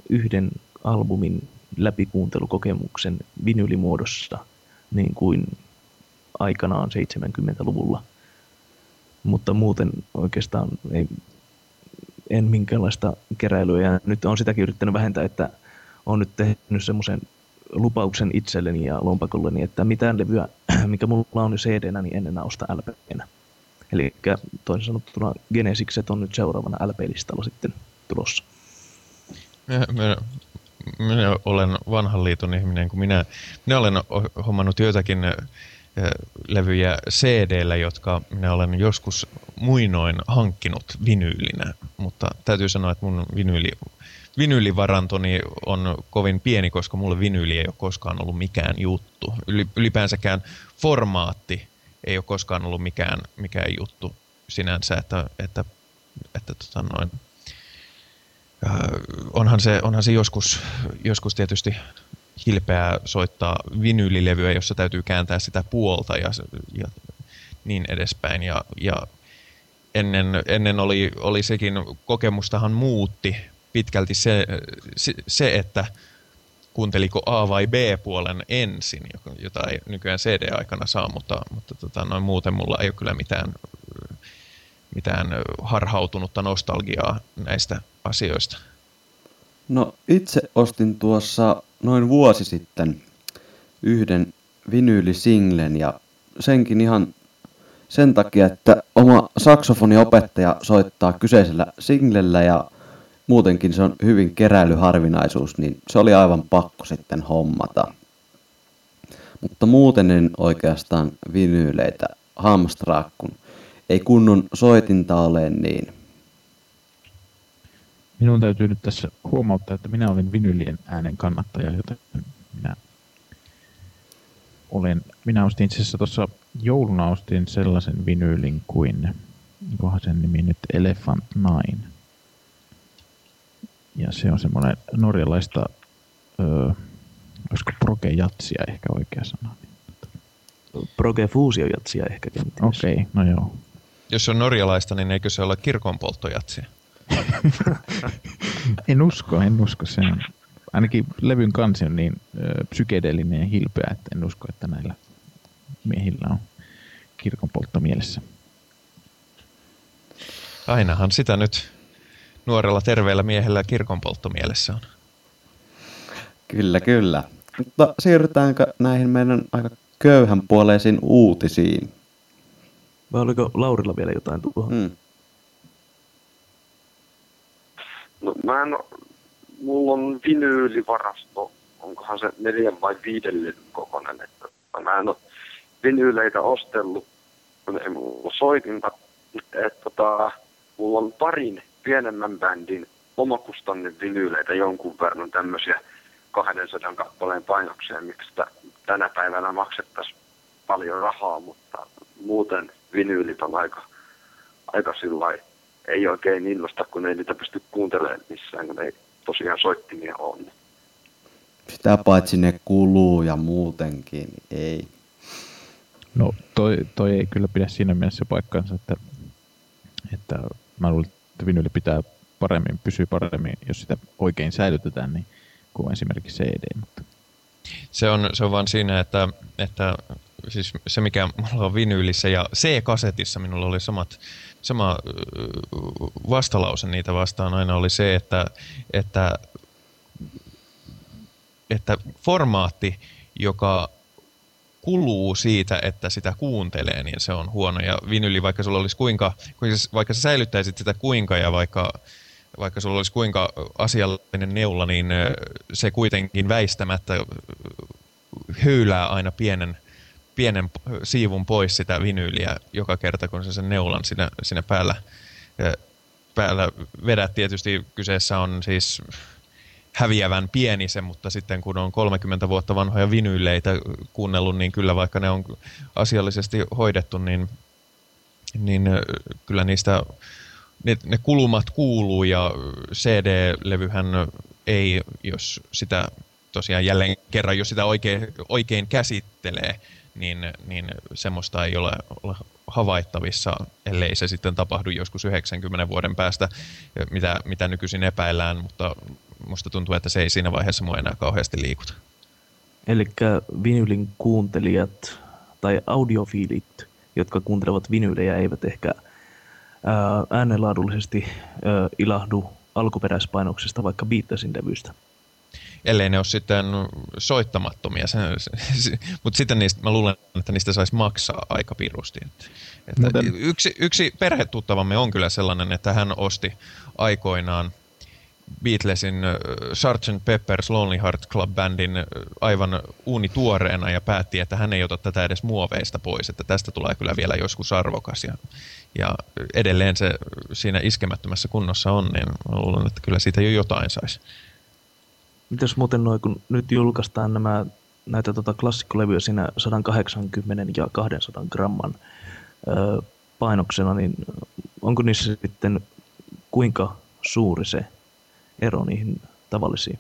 yhden albumin läpikuuntelukokemuksen vinyylimuodossa niin kuin aikanaan 70-luvulla. Mutta muuten oikeastaan ei, en minkäänlaista keräilyä. Ja nyt on sitäkin yrittänyt vähentää, että on nyt tehnyt semmoisen lupauksen itselleni ja lompakolleni, että mitään levyä, mikä mulla on cd niin en enää osta LP-nä. Eli toisin sanottuna Genesikset on nyt seuraavana LP-listalla sitten tulossa. Minä, minä, minä olen vanhan liiton ihminen, kun minä, minä olen hommannut joitakin eh, levyjä CD-llä, jotka minä olen joskus muinoin hankkinut vinyylinä, mutta täytyy sanoa, että mun vinyyli, vinyylivarantoni on kovin pieni, koska mulle vinyyli ei ole koskaan ollut mikään juttu. Yli, ylipäänsäkään formaatti ei ole koskaan ollut mikään, mikään juttu sinänsä, että, että, että tota noin, äh, onhan se, onhan se joskus, joskus tietysti hilpeää soittaa vinyylilevyä, jossa täytyy kääntää sitä puolta ja, ja niin edespäin. Ja, ja ennen, ennen oli, oli sekin, kokemustahan muutti pitkälti se, se, että kuunteliko A- vai B-puolen ensin, jota ei nykyään CD-aikana saa, mutta, mutta tota, noin muuten mulla ei ole kyllä mitään, mitään harhautunutta nostalgiaa näistä asioista. No itse ostin tuossa noin vuosi sitten yhden vinyylisinglen ja senkin ihan sen takia, että oma saksofoniopettaja soittaa kyseisellä singlellä ja muutenkin se on hyvin keräilyharvinaisuus, niin se oli aivan pakko sitten hommata. Mutta muuten en oikeastaan vinyyleitä hamstraa, kun ei kunnon soitinta ole niin. Minun täytyy nyt tässä huomauttaa, että minä olen vinylien äänen kannattaja, joten minä olen, minä ostin itse asiassa tuossa jouluna ostin sellaisen vinyylin kuin, onkohan sen nimi nyt Elephant Nine. Ja se on semmoinen norjalaista, öö, olisiko proge-jatsia ehkä oikea sana. Proge Fuusio-jatsia ehkä kenties. Okei, okay, no joo. Jos se on norjalaista, niin eikö se ole kirkonpolttojatsia? en usko, en usko. Se on, ainakin levyn kansi on niin ö, psykedeellinen ja hilpeä, että en usko, että näillä miehillä on kirkonpoltto mielessä. Ainahan sitä nyt nuorella terveellä miehellä kirkonpoltto mielessä on. Kyllä, kyllä. Mutta siirrytäänkö näihin meidän aika köyhänpuoleisiin uutisiin? Vai oliko Laurilla vielä jotain tuohon? Hmm. No mä en, mulla on vinyylivarasto, onkohan se neljän vai viiden levyn kokoinen, että mä en ole vinyyleitä ostellut, kun ei mulla ole soitinta. Että tota, mulla on parin pienemmän bändin omakustanne vinyyleitä jonkun verran tämmöisiä 200 kappaleen painoksia, miksi tänä päivänä maksettaisiin paljon rahaa, mutta muuten vinyylit on aika, aika sillä ei oikein innosta, kun ei niitä pysty kuuntelemaan missään, kun ei tosiaan soittimia ole. Sitä paitsi ne kuluu ja muutenkin, niin ei. No toi, toi ei kyllä pidä siinä mielessä paikkansa, että, että mä luulen, että vinyyli pitää paremmin, pysyy paremmin, jos sitä oikein säilytetään, niin kuin esimerkiksi CD. Mutta... Se on, se on vaan siinä, että, että siis se mikä mulla on vinyylissä ja C-kasetissa minulla oli samat, sama vastalause niitä vastaan aina oli se, että, että, että formaatti, joka kuluu siitä, että sitä kuuntelee, niin se on huono. Ja vinyli, vaikka sulla olisi kuinka, vaikka sä säilyttäisit sitä kuinka ja vaikka, vaikka sulla olisi kuinka asiallinen neula, niin se kuitenkin väistämättä höylää aina pienen, pienen siivun pois sitä vinyyliä joka kerta, kun sä sen neulan siinä, siinä päällä, päällä vedät. Tietysti kyseessä on siis häviävän pieni se, mutta sitten kun on 30 vuotta vanhoja vinyyleitä kuunnellut, niin kyllä vaikka ne on asiallisesti hoidettu, niin, niin kyllä niistä ne, ne kulumat kuuluu ja CD-levyhän ei, jos sitä tosiaan jälleen kerran, jos sitä oikein, oikein käsittelee, niin, niin semmoista ei ole, havaittavissa, ellei se sitten tapahdu joskus 90 vuoden päästä, mitä, mitä nykyisin epäillään, mutta musta tuntuu, että se ei siinä vaiheessa mua enää kauheasti liikuta. Eli vinylin kuuntelijat tai audiofiilit, jotka kuuntelevat vinyylejä, eivät ehkä äänenlaadullisesti ilahdu alkuperäispainoksesta vaikka Beatlesin levystä ellei ne ole sitten soittamattomia. Mutta sitten niistä, mä luulen, että niistä saisi maksaa aika pirusti. Että yksi, yksi perhetuttavamme on kyllä sellainen, että hän osti aikoinaan Beatlesin Sgt. Pepper's Lonely Heart Club Bandin aivan uunituoreena ja päätti, että hän ei ota tätä edes muoveista pois, että tästä tulee kyllä vielä joskus arvokas. Ja, ja edelleen se siinä iskemättömässä kunnossa on, niin luulen, että kyllä siitä jo jotain saisi. Mitäs muuten noin, kun nyt julkaistaan nämä, näitä tota klassikkolevyjä siinä 180 ja 200 gramman ö, painoksena, niin onko niissä sitten kuinka suuri se ero niihin tavallisiin?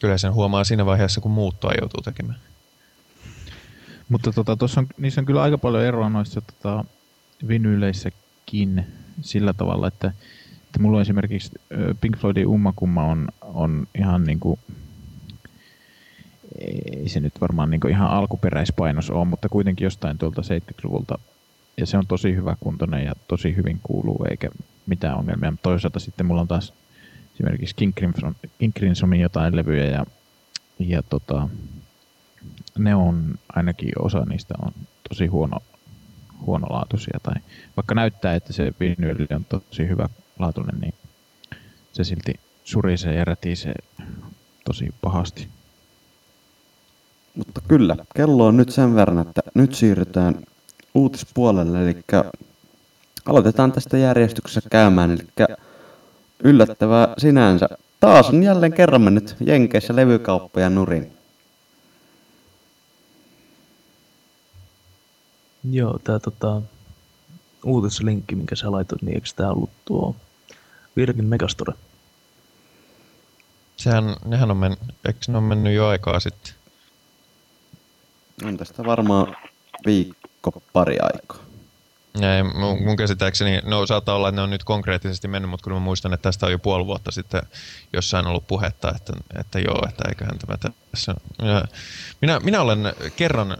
Kyllä sen huomaa siinä vaiheessa, kun muuttoa joutuu tekemään. Mutta tota, tuossa on, niissä on kyllä aika paljon eroa noissa tota, vinyyleissä Floydkin sillä tavalla, että, että mulla on esimerkiksi Pink Floydin Ummakumma on, on ihan niin kuin, ei se nyt varmaan niin ihan alkuperäispainos ole, mutta kuitenkin jostain tuolta 70-luvulta. Ja se on tosi hyvä kuntoinen ja tosi hyvin kuuluu, eikä mitään ongelmia. Toisaalta sitten mulla on taas esimerkiksi King, Crimson, King Crimsonin jotain levyjä ja, ja tota, ne on ainakin osa niistä on tosi huono, huonolaatuisia. Tai vaikka näyttää, että se vinyyli on tosi hyvä laatuinen, niin se silti surisee ja rätisee tosi pahasti. Mutta kyllä, kello on nyt sen verran, että nyt siirrytään uutispuolelle, eli aloitetaan tästä järjestyksessä käymään, eli yllättävää sinänsä. Taas on jälleen kerran mennyt Jenkeissä levykauppoja nurin. Joo, tää tota, uutislinkki, minkä sä laitoit, niin eikö tää ollut tuo Virgin Megastore? Sehän, nehän on, men, eikö ne on mennyt jo aikaa sitten? On tästä varmaan viikko pari aikaa. Ei, mun, mun käsittääkseni, no saattaa olla, että ne on nyt konkreettisesti mennyt, mutta kun mä muistan, että tästä on jo puoli vuotta sitten jossain ollut puhetta, että, että joo, että eiköhän tämä tässä. Minä, minä olen kerran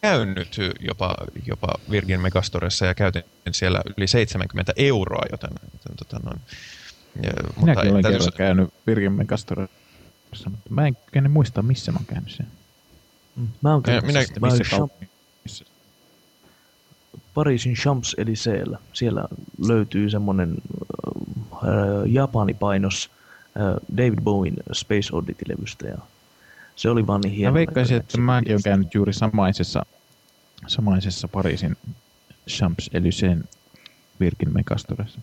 käynyt jopa, jopa Virgin Megastoressa ja käytin siellä yli 70 euroa, joten, joten tota noin. Ja, Minäkin mutta olen kerran käynyt Virgin Megastoressa, mutta mä en kykene muistaa, missä mä oon käynyt sen. Mm. Mä oon käynyt minä, siis, missä missä? Pariisin Champs-Élysées. Siellä löytyy semmonen äh, japanipainos äh, David Bowen Space Oddity-levystä ja se oli vaan niin hieno. Mä veikkaisin, että mäkin olen käynyt juuri samaisessa, samaisessa Pariisin Champs-Élysées Virgin Megastoressa.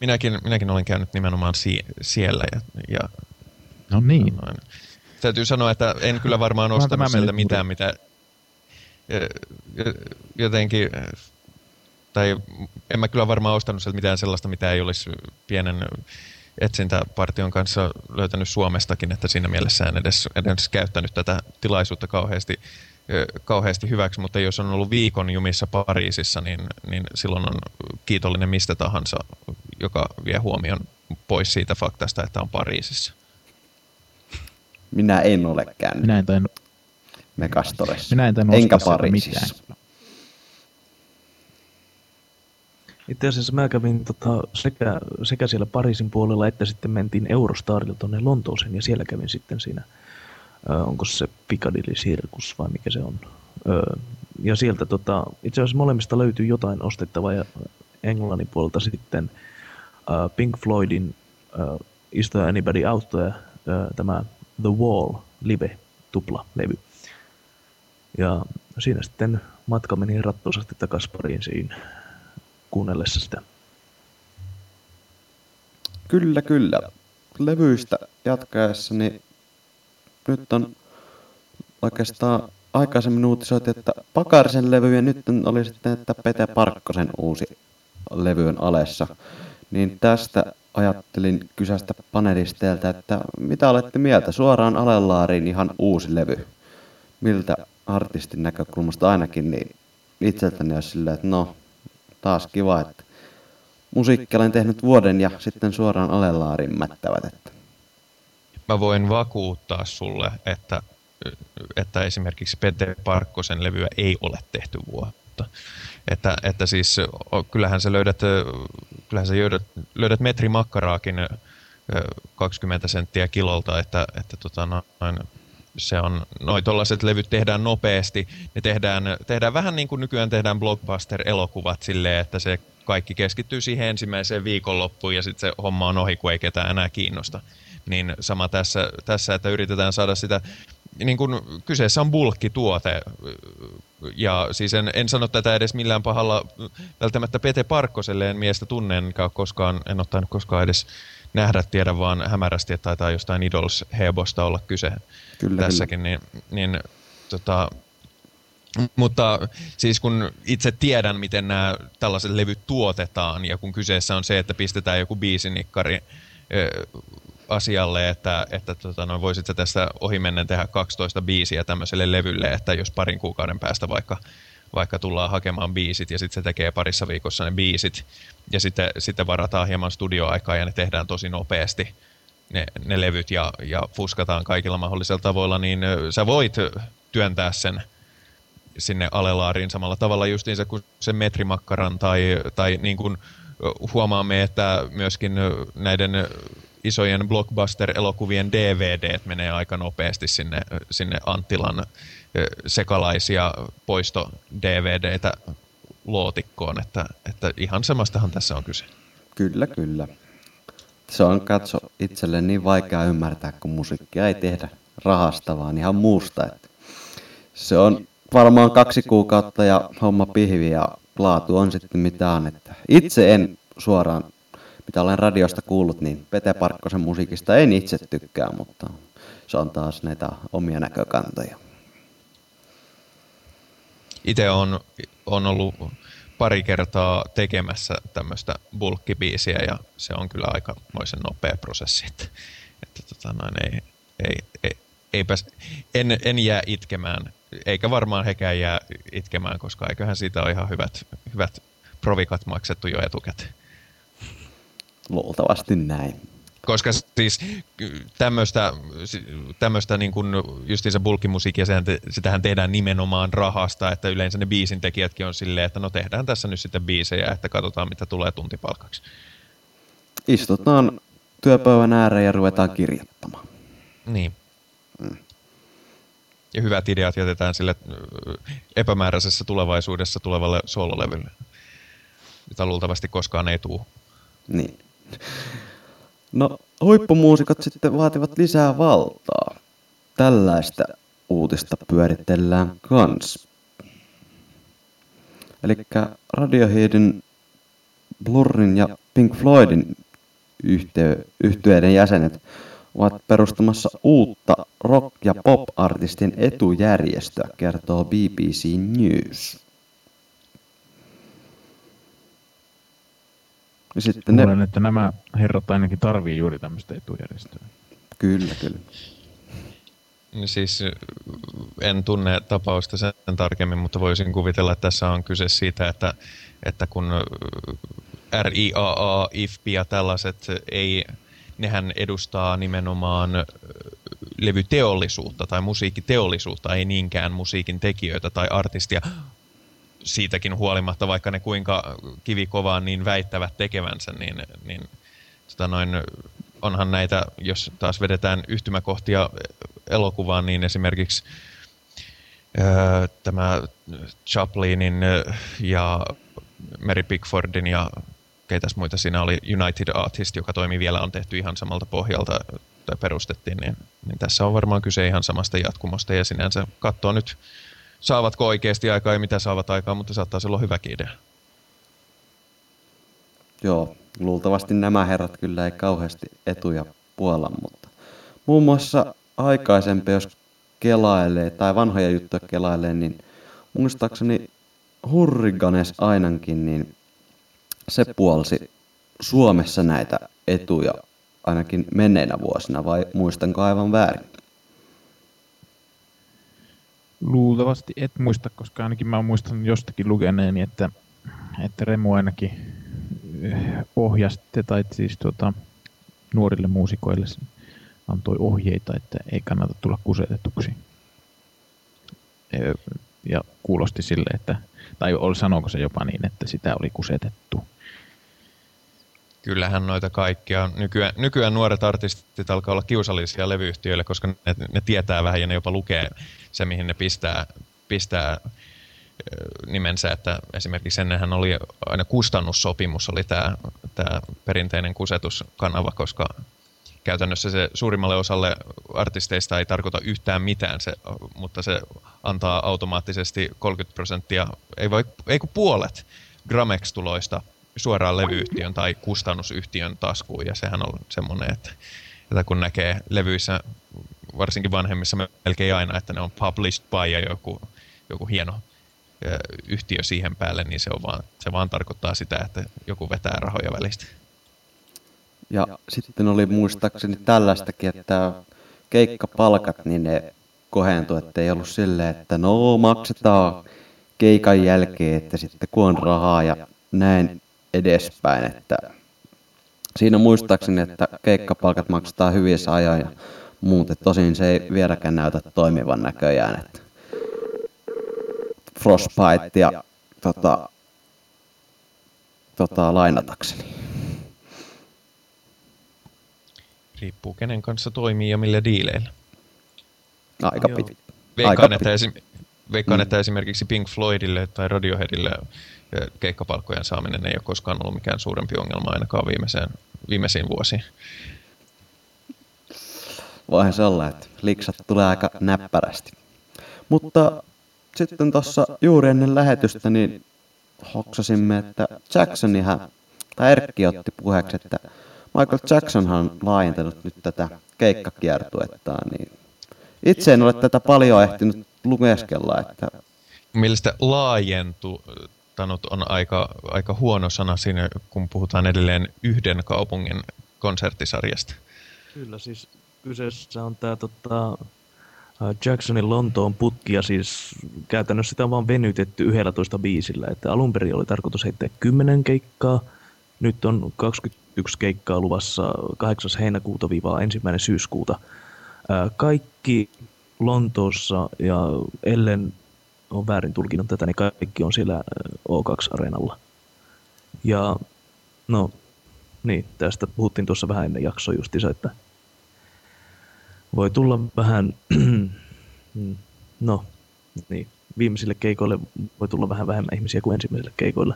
Minäkin, minäkin olen käynyt nimenomaan si- siellä. Ja, ja, no niin. Noin. Täytyy sanoa, että en kyllä varmaan ostanut sieltä mitään, mitä jotenkin, tai en mä kyllä varmaan ostanut sieltä mitään sellaista, mitä ei olisi pienen etsintäpartion kanssa löytänyt Suomestakin, että siinä mielessä en edes, edes käyttänyt tätä tilaisuutta kauheasti, kauheasti hyväksi, mutta jos on ollut viikon jumissa Pariisissa, niin, niin silloin on kiitollinen mistä tahansa, joka vie huomion pois siitä faktasta, että on Pariisissa. Minä en ole käynyt. Minä en tainnut. Megastoressa. Minä en tainnut Enkä Pariisissa. Mitään. Itse asiassa mä kävin tota, sekä, sekä siellä Pariisin puolella, että sitten mentiin Eurostarilla tuonne Lontooseen ja siellä kävin sitten siinä, ö, onko se Piccadilly Circus vai mikä se on. Ö, ja sieltä tota, itse asiassa molemmista löytyy jotain ostettavaa ja Englannin puolelta sitten ö, Pink Floydin ö, Is There Anybody Out There, ö, tämä The Wall live tupla-levy. Ja siinä sitten matka meni rattoisasti takaisin Pariisiin kuunnellessa sitä. Kyllä, kyllä. Levyistä jatkaessa, niin nyt on oikeastaan aikaisemmin uutisoitu, että Pakarisen levy ja nyt oli sitten, että Pete Parkkosen uusi levy on alessa. Niin tästä ajattelin kysästä panelisteilta, että mitä olette mieltä suoraan Alelaariin ihan uusi levy? Miltä artistin näkökulmasta ainakin, niin itseltäni olisi silleen, että no, taas kiva, että musiikki olen tehnyt vuoden ja sitten suoraan alelaarin mättävät. Että. Mä voin vakuuttaa sulle, että, että esimerkiksi Pete Parkkosen levyä ei ole tehty vuotta. Että, että siis kyllähän sä löydät, kyllähän sä löydät, löydät metri makkaraakin 20 senttiä kilolta, että, että tota noin, se on, noin tollaiset levyt tehdään nopeasti. Ne tehdään, tehdään vähän niin kuin nykyään tehdään blockbuster-elokuvat silleen, että se kaikki keskittyy siihen ensimmäiseen viikonloppuun ja sitten se homma on ohi, kun ei ketään enää kiinnosta. Niin sama tässä, tässä että yritetään saada sitä, niin kuin kyseessä on bulkkituote, ja siis en, en sano tätä edes millään pahalla, välttämättä Pete Parkkoselle en miestä tunne, enkä koskaan, en ole koskaan edes nähdä, tiedä vaan hämärästi, että taitaa jostain Idols-hebosta olla kyse kyllä, tässäkin, kyllä. Niin, niin tota, mutta siis kun itse tiedän, miten nämä tällaiset levyt tuotetaan, ja kun kyseessä on se, että pistetään joku biisinikkari asialle, että, että tota, no, voisit sä tästä ohimennen tehdä 12 biisiä tämmöiselle levylle, että jos parin kuukauden päästä vaikka vaikka tullaan hakemaan biisit ja sitten se tekee parissa viikossa ne biisit ja sitten, sitten varataan hieman studioaikaa ja ne tehdään tosi nopeasti ne, ne levyt ja, ja fuskataan kaikilla mahdollisilla tavoilla, niin sä voit työntää sen sinne alelaariin samalla tavalla justiinsa kuin sen metrimakkaran tai, tai niin kuin huomaamme, että myöskin näiden isojen blockbuster-elokuvien DVD menee aika nopeasti sinne, sinne Anttilan sekalaisia poisto-DVDtä lootikkoon, että, että ihan samastahan tässä on kyse. Kyllä, kyllä. Se on, katso, itselle niin vaikea ymmärtää, kun musiikkia ei tehdä rahasta, vaan ihan muusta. Että se on varmaan kaksi kuukautta ja homma pihvi ja laatu on sitten mitään. Että itse en suoraan, mitä olen radiosta kuullut, niin Pete Parkkosen musiikista en itse tykkää, mutta se on taas näitä omia näkökantoja. Itse on, on ollut pari kertaa tekemässä tämmöistä bulkkibiisiä ja se on kyllä aikamoisen nopea prosessi, että, että tota noin, ei, ei, ei, eipä, en, en jää itkemään, eikä varmaan hekään jää itkemään, koska eiköhän siitä ole ihan hyvät, hyvät provikat maksettu jo etukäteen. Luultavasti näin. Koska siis tämmöistä, tämmöistä niin kuin justiinsa bulkkimusiikkia, sitähän tehdään nimenomaan rahasta, että yleensä ne biisin tekijätkin on silleen, että no tehdään tässä nyt sitten biisejä, että katsotaan mitä tulee tuntipalkaksi. Istutaan työpäivän ääreen ja ruvetaan kirjoittamaan. Niin. Mm. Ja hyvät ideat jätetään sille epämääräisessä tulevaisuudessa tulevalle soololevylle, mitä luultavasti koskaan ei tule. Niin. No, huippumuusikot sitten vaativat lisää valtaa. Tällaista uutista pyöritellään kans. Eli Radioheadin, Blurrin ja Pink Floydin yhtyeiden jäsenet ovat perustamassa uutta rock- ja pop-artistien etujärjestöä, kertoo BBC News. Ja sitten Luulen, ne... että nämä herrat ainakin tarvii juuri tämmöistä etujärjestöä. Kyllä, kyllä. Siis en tunne tapausta sen tarkemmin, mutta voisin kuvitella, että tässä on kyse siitä, että, että kun RIAA, IFPI ja tällaiset ei, nehän edustaa nimenomaan levyteollisuutta tai musiikkiteollisuutta, ei niinkään musiikin tekijöitä tai artistia siitäkin huolimatta, vaikka ne kuinka kivikovaan niin väittävät tekevänsä, niin, niin tota noin, onhan näitä, jos taas vedetään yhtymäkohtia elokuvaan, niin esimerkiksi ää, tämä Chaplinin ja Mary Pickfordin ja keitäs muita siinä oli United Artist, joka toimi vielä, on tehty ihan samalta pohjalta tai perustettiin, niin, niin tässä on varmaan kyse ihan samasta jatkumosta ja sinänsä katsoo nyt saavatko oikeasti aikaa ja mitä saavat aikaa, mutta saattaa olla hyväkin idea. Joo, luultavasti nämä herrat kyllä ei kauheasti etuja puolla, mutta muun muassa aikaisempi, jos kelailee tai vanhoja juttuja kelailee, niin muistaakseni Hurriganes ainakin, niin se puolsi Suomessa näitä etuja ainakin menneinä vuosina, vai muistanko aivan väärin? Luultavasti et muista, koska ainakin mä muistan jostakin lukeneeni, että, että Remu ainakin eh, ohjaste tai siis tuota, nuorille muusikoille antoi ohjeita, että ei kannata tulla kusetetuksi. Eh, ja kuulosti sille, että, tai sanooko se jopa niin, että sitä oli kusetettu. Kyllähän noita kaikkia. Nykyään, nykyään nuoret artistit alkaa olla kiusallisia levyyhtiöille, koska ne, ne tietää vähän ja ne jopa lukee se, mihin ne pistää, pistää nimensä, että esimerkiksi ennenhän oli aina kustannussopimus, oli tämä, tämä perinteinen kusetuskanava, koska käytännössä se suurimmalle osalle artisteista ei tarkoita yhtään mitään, se, mutta se antaa automaattisesti 30 prosenttia, ei, voi, ei kun puolet Gramex-tuloista suoraan levyyhtiön tai kustannusyhtiön taskuun, ja sehän on semmoinen, että, että kun näkee levyissä, varsinkin vanhemmissa melkein aina, että ne on published by ja joku, joku hieno yhtiö siihen päälle, niin se, on vaan, se vaan tarkoittaa sitä, että joku vetää rahoja välistä. Ja sitten oli muistaakseni tällaistakin, että keikkapalkat, niin ne kohentui, että ei ollut silleen, että no maksetaan keikan jälkeen, että sitten kun on rahaa ja näin edespäin, että siinä muistaakseni, että keikkapalkat maksetaan hyvissä ajoin ja muuten. Tosin se ei vieläkään näytä toimivan näköjään, että Frostbite ja tota, tota, lainatakseni. Riippuu kenen kanssa toimii ja millä diileillä. Aika pitkä. Veikkaan, että, esim, veikkaan Mm. että esimerkiksi Pink Floydille tai Radioheadille keikkapalkkojen saaminen ei ole koskaan ollut mikään suurempi ongelma ainakaan viimeiseen, viimeisiin vuosiin. Voihan se olla, että liksat tulee aika näppärästi. Mutta sitten tuossa juuri ennen lähetystä niin hoksasimme, että Jacksonihan, tai Erkki otti puheeksi, että Michael Jacksonhan on laajentanut nyt tätä keikkakiertuettaan, niin itse en ole tätä paljon ehtinyt lueskella, että Mielestä laajentunut on aika, aika huono sana siinä, kun puhutaan edelleen yhden kaupungin konserttisarjasta. Kyllä, siis kyseessä on tämä tota, Jacksonin Lontoon putki, ja siis käytännössä sitä on vaan venytetty 11 biisillä. Että alun perin oli tarkoitus heittää 10 keikkaa, nyt on 21 keikkaa luvassa 8. heinäkuuta viivaa ensimmäinen syyskuuta. Kaikki Lontoossa, ja ellen on väärin tulkinut tätä, niin kaikki on siellä ää, O2-areenalla. Ja no, niin, tästä puhuttiin tuossa vähän ennen jaksoa justiinsa, että voi tulla vähän, no niin, viimeisille keikoille voi tulla vähän vähemmän ihmisiä kuin ensimmäisille keikoille,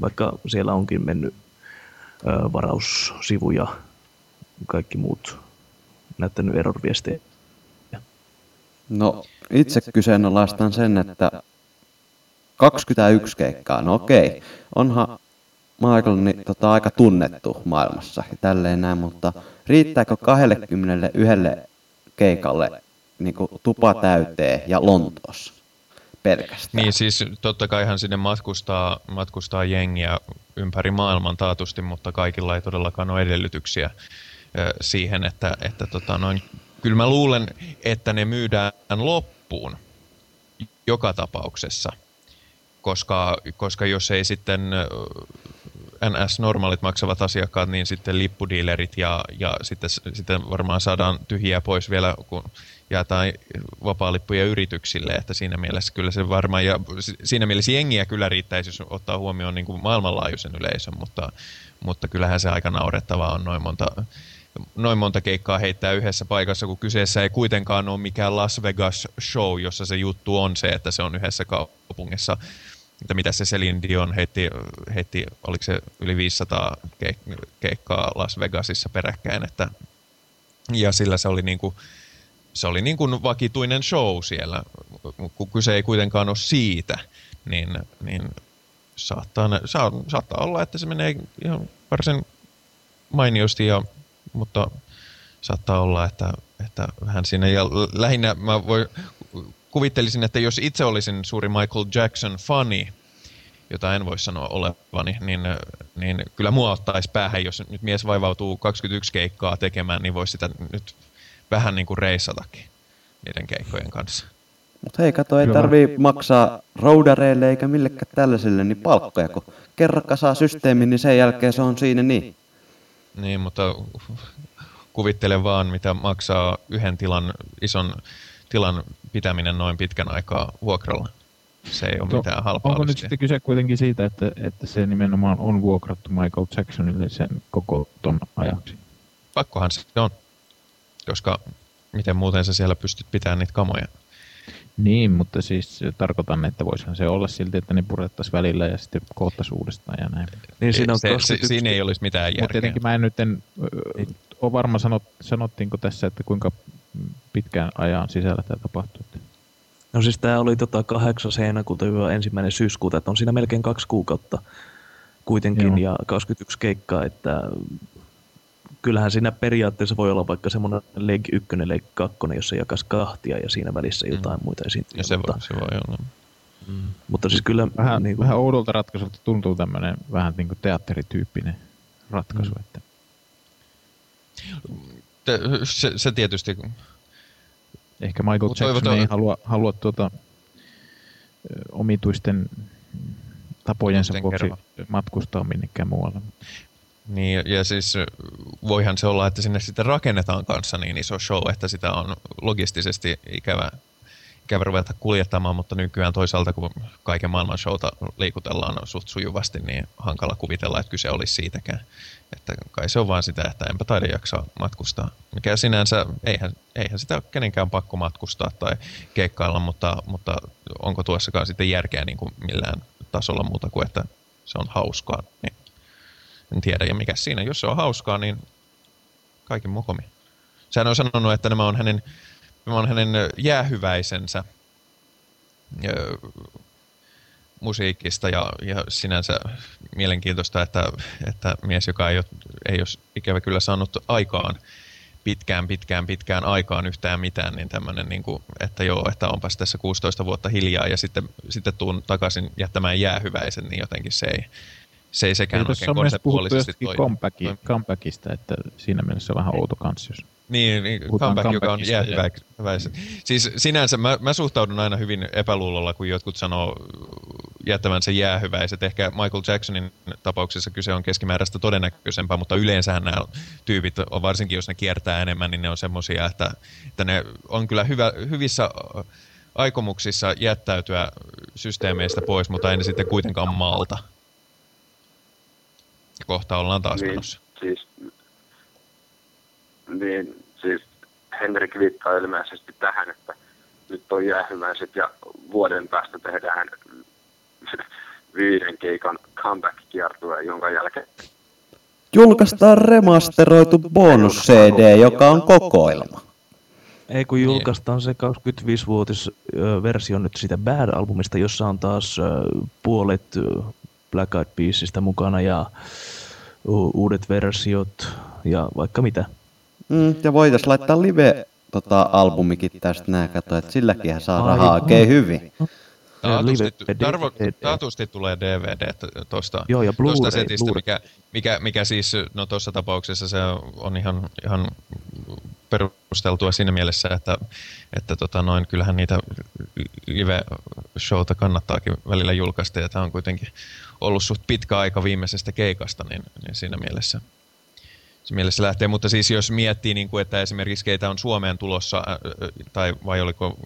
vaikka siellä onkin mennyt ö, varaussivu ja kaikki muut näyttänyt error-viestejä. No, itse kyseenalaistan sen, että 21 keikkaa, no okei, onhan Michael niin, tota, aika tunnettu maailmassa ja tälleen näin, mutta riittääkö 21 keikalle niin kuin tupa täyteen ja Lontoossa pelkästään? Niin siis totta kaihan sinne matkustaa, matkustaa jengiä ympäri maailman taatusti, mutta kaikilla ei todellakaan ole edellytyksiä siihen, että, että tota noin, kyllä mä luulen, että ne myydään loppuun joka tapauksessa, koska, koska jos ei sitten NS-normaalit maksavat asiakkaat, niin sitten lippudiilerit ja, ja sitten, sitten varmaan saadaan tyhjiä pois vielä, kun jaetaan vapaalippuja yrityksille, että siinä mielessä kyllä se varmaan, ja si- siinä mielessä jengiä kyllä riittäisi, jos ottaa huomioon niin kuin maailmanlaajuisen yleisön, mutta, mutta kyllähän se aika naurettavaa on noin monta, noin monta keikkaa heittää yhdessä paikassa, kun kyseessä ei kuitenkaan ole mikään Las Vegas show, jossa se juttu on se, että se on yhdessä kaupungissa. Että mitä se Celine Dion heitti, heitti oliko se yli 500 keik- keikkaa Las Vegasissa peräkkäin, että, ja sillä se oli niin kuin, se oli niin kuin vakituinen show siellä, kun kyse ei kuitenkaan ole siitä, niin, niin saattaa, saa, saattaa olla, että se menee ihan varsin mainiosti, ja, mutta saattaa olla, että, että vähän siinä, ja lähinnä mä voi, kuvittelisin, että jos itse olisin suuri Michael Jackson-fani, jota en voi sanoa olevani, niin, niin kyllä mua ottaisi päähän, jos nyt mies vaivautuu 21 keikkaa tekemään, niin voisi sitä nyt vähän niin kuin reissatakin niiden keikkojen kanssa. Mutta hei, kato, ei tarvii maksaa roudareille eikä millekään tällaisille niin palkkoja, kun kerran kasaa systeemin, niin sen jälkeen se on siinä niin. Niin, mutta kuvittele vaan, mitä maksaa yhden tilan, ison tilan pitäminen noin pitkän aikaa vuokralla. Se ei ole To- mitään halpaa Onko nyt sitten kyse kuitenkin siitä, että, että se nimenomaan on vuokrattu Michael Jacksonille sen koko ton ajaksi? Pakkohan se on, koska miten muuten sä siellä pystyt pitämään niitä kamoja. Niin, mutta siis tarkoitan, että voisihan se olla silti, että ne purettaisiin välillä ja sitten koottaisiin uudestaan ja näin. Niin siinä on se, se, 21 siinä ei olisi mitään Mutta järkeä. tietenkin mä en nyt en, ole varma, sanot, sanottiinko tässä, että kuinka pitkään ajan sisällä tämä tapahtuu. Että No siis tämä oli tota 8. heinäkuuta ensimmäinen syyskuuta, että on siinä melkein kaksi kuukautta kuitenkin Joo. ja 21 keikkaa, että kyllähän siinä periaatteessa voi olla vaikka semmoinen leg 1, leg 2, jos se jakaisi kahtia ja siinä välissä jotain muita esiintyjä. Ja se, mutta, voi, se voi olla. mutta siis kyllä Vähän, niin niin kuin, vähän oudolta ratkaisulta tuntuu tämmöinen vähän niin kuin teatterityyppinen ratkaisu. Mm. Että Te- Se, se tietysti, ehkä Michael Mut Jackson toivotaan- ei halua, halua tuota, omituisten tapojensa Omituisten vuoksi kerran. matkustaa minnekään muualle. Niin, ja siis voihan se olla, että sinne sitten rakennetaan kanssa niin iso show, että sitä on logistisesti ikävä, ikävä ruveta kuljettamaan, mutta nykyään toisaalta, kun kaiken maailman showta liikutellaan suht sujuvasti, niin hankala kuvitella, että kyse olisi siitäkään. Että kai se on vaan sitä, että enpä taida jaksaa matkustaa. Mikä sinänsä, eihän, eihän sitä ole kenenkään pakko matkustaa tai keikkailla, mutta, mutta onko tuossakaan sitten järkeä niin kuin millään tasolla muuta kuin, että se on hauskaa. Niin en tiedä, ja mikä siinä, jos se on hauskaa, niin kaiken mokomi. Sehän on sanonut, että nämä on hänen, nämä on hänen jäähyväisensä musiikista ja, ja sinänsä mielenkiintoista, että, että mies, joka ei ole, ei ole ikävä kyllä saanut aikaan pitkään, pitkään, pitkään aikaan yhtään mitään, niin tämmöinen, niin kuin, että joo, että onpas tässä 16 vuotta hiljaa ja sitten, sitten tuun takaisin jättämään jäähyväisen, niin jotenkin se ei, se ei sekään Ei oikein puhuttu konseptuaalisesti toimi. toimi. comebackista, että siinä mielessä on vähän outo kans, jos Niin, niin comeback, joka on jää hyvä, Siis sinänsä mä, mä suhtaudun aina hyvin epäluulolla, kun jotkut sanoo jättävänsä jäähyväiset. Ehkä Michael Jacksonin tapauksessa kyse on keskimääräistä todennäköisempää, mutta yleensähän nämä tyypit, on, varsinkin jos ne kiertää enemmän, niin ne on semmoisia, että, että ne on kyllä hyvä, hyvissä aikomuksissa jättäytyä systeemeistä pois, mutta ei ne sitten kuitenkaan malta. Kohta ollaan taas niin, menossa. siis, niin, siis Henrik viittaa ilmeisesti tähän, että nyt on jäähyväiset ja vuoden päästä tehdään viiden keikan comeback-kiertue, jonka jälkeen Julkaistaan remasteroitu bonus-CD, joka on kokoelma. Ei kun Niin. julkaistaan se 25-vuotisversio nyt siitä Bad-albumista, jossa on taas puolet Black Eyed Peasista mukana ja uudet versiot ja vaikka mitä. Mm, ja voitais laittaa live tota, albumikin tästä. Kato, että silläkin saa rahaa oikein hyvin. Taatusti, tarvo, taatusti tulee DVD tuosta Joo, ja tosta setistä, mikä, mikä, mikä siis, no tuossa tapauksessa se on ihan, ihan perusteltua siinä mielessä, että, että tota noin, kyllähän niitä live-showta kannattaakin välillä julkaista, ja tämä on kuitenkin ollut suht pitkä aika viimeisestä keikasta, niin, niin siinä mielessä se mielessä lähtee, mutta siis jos miettii, niin kuin, että esimerkiksi keitä on Suomeen tulossa, ää, ää, tai vai oliko,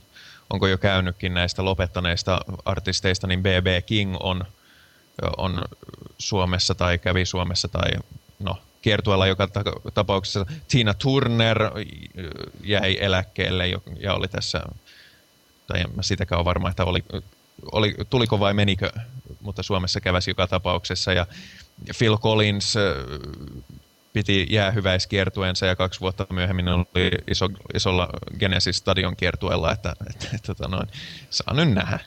onko jo käynytkin näistä lopettaneista artisteista, niin BB King on, on Suomessa tai kävi Suomessa tai no, kiertueella joka ta- tapauksessa. Tina Turner jäi eläkkeelle ja oli tässä, tai en mä sitäkään ole varma, että oli, oli, tuliko vai menikö, mutta Suomessa käväsi joka tapauksessa. Ja Phil Collins äh, piti jäähyväiskiertueensa ja kaksi vuotta myöhemmin oli iso, isolla Genesis Stadion kiertueella, että, että, että, että noin, saa nyt nähdä.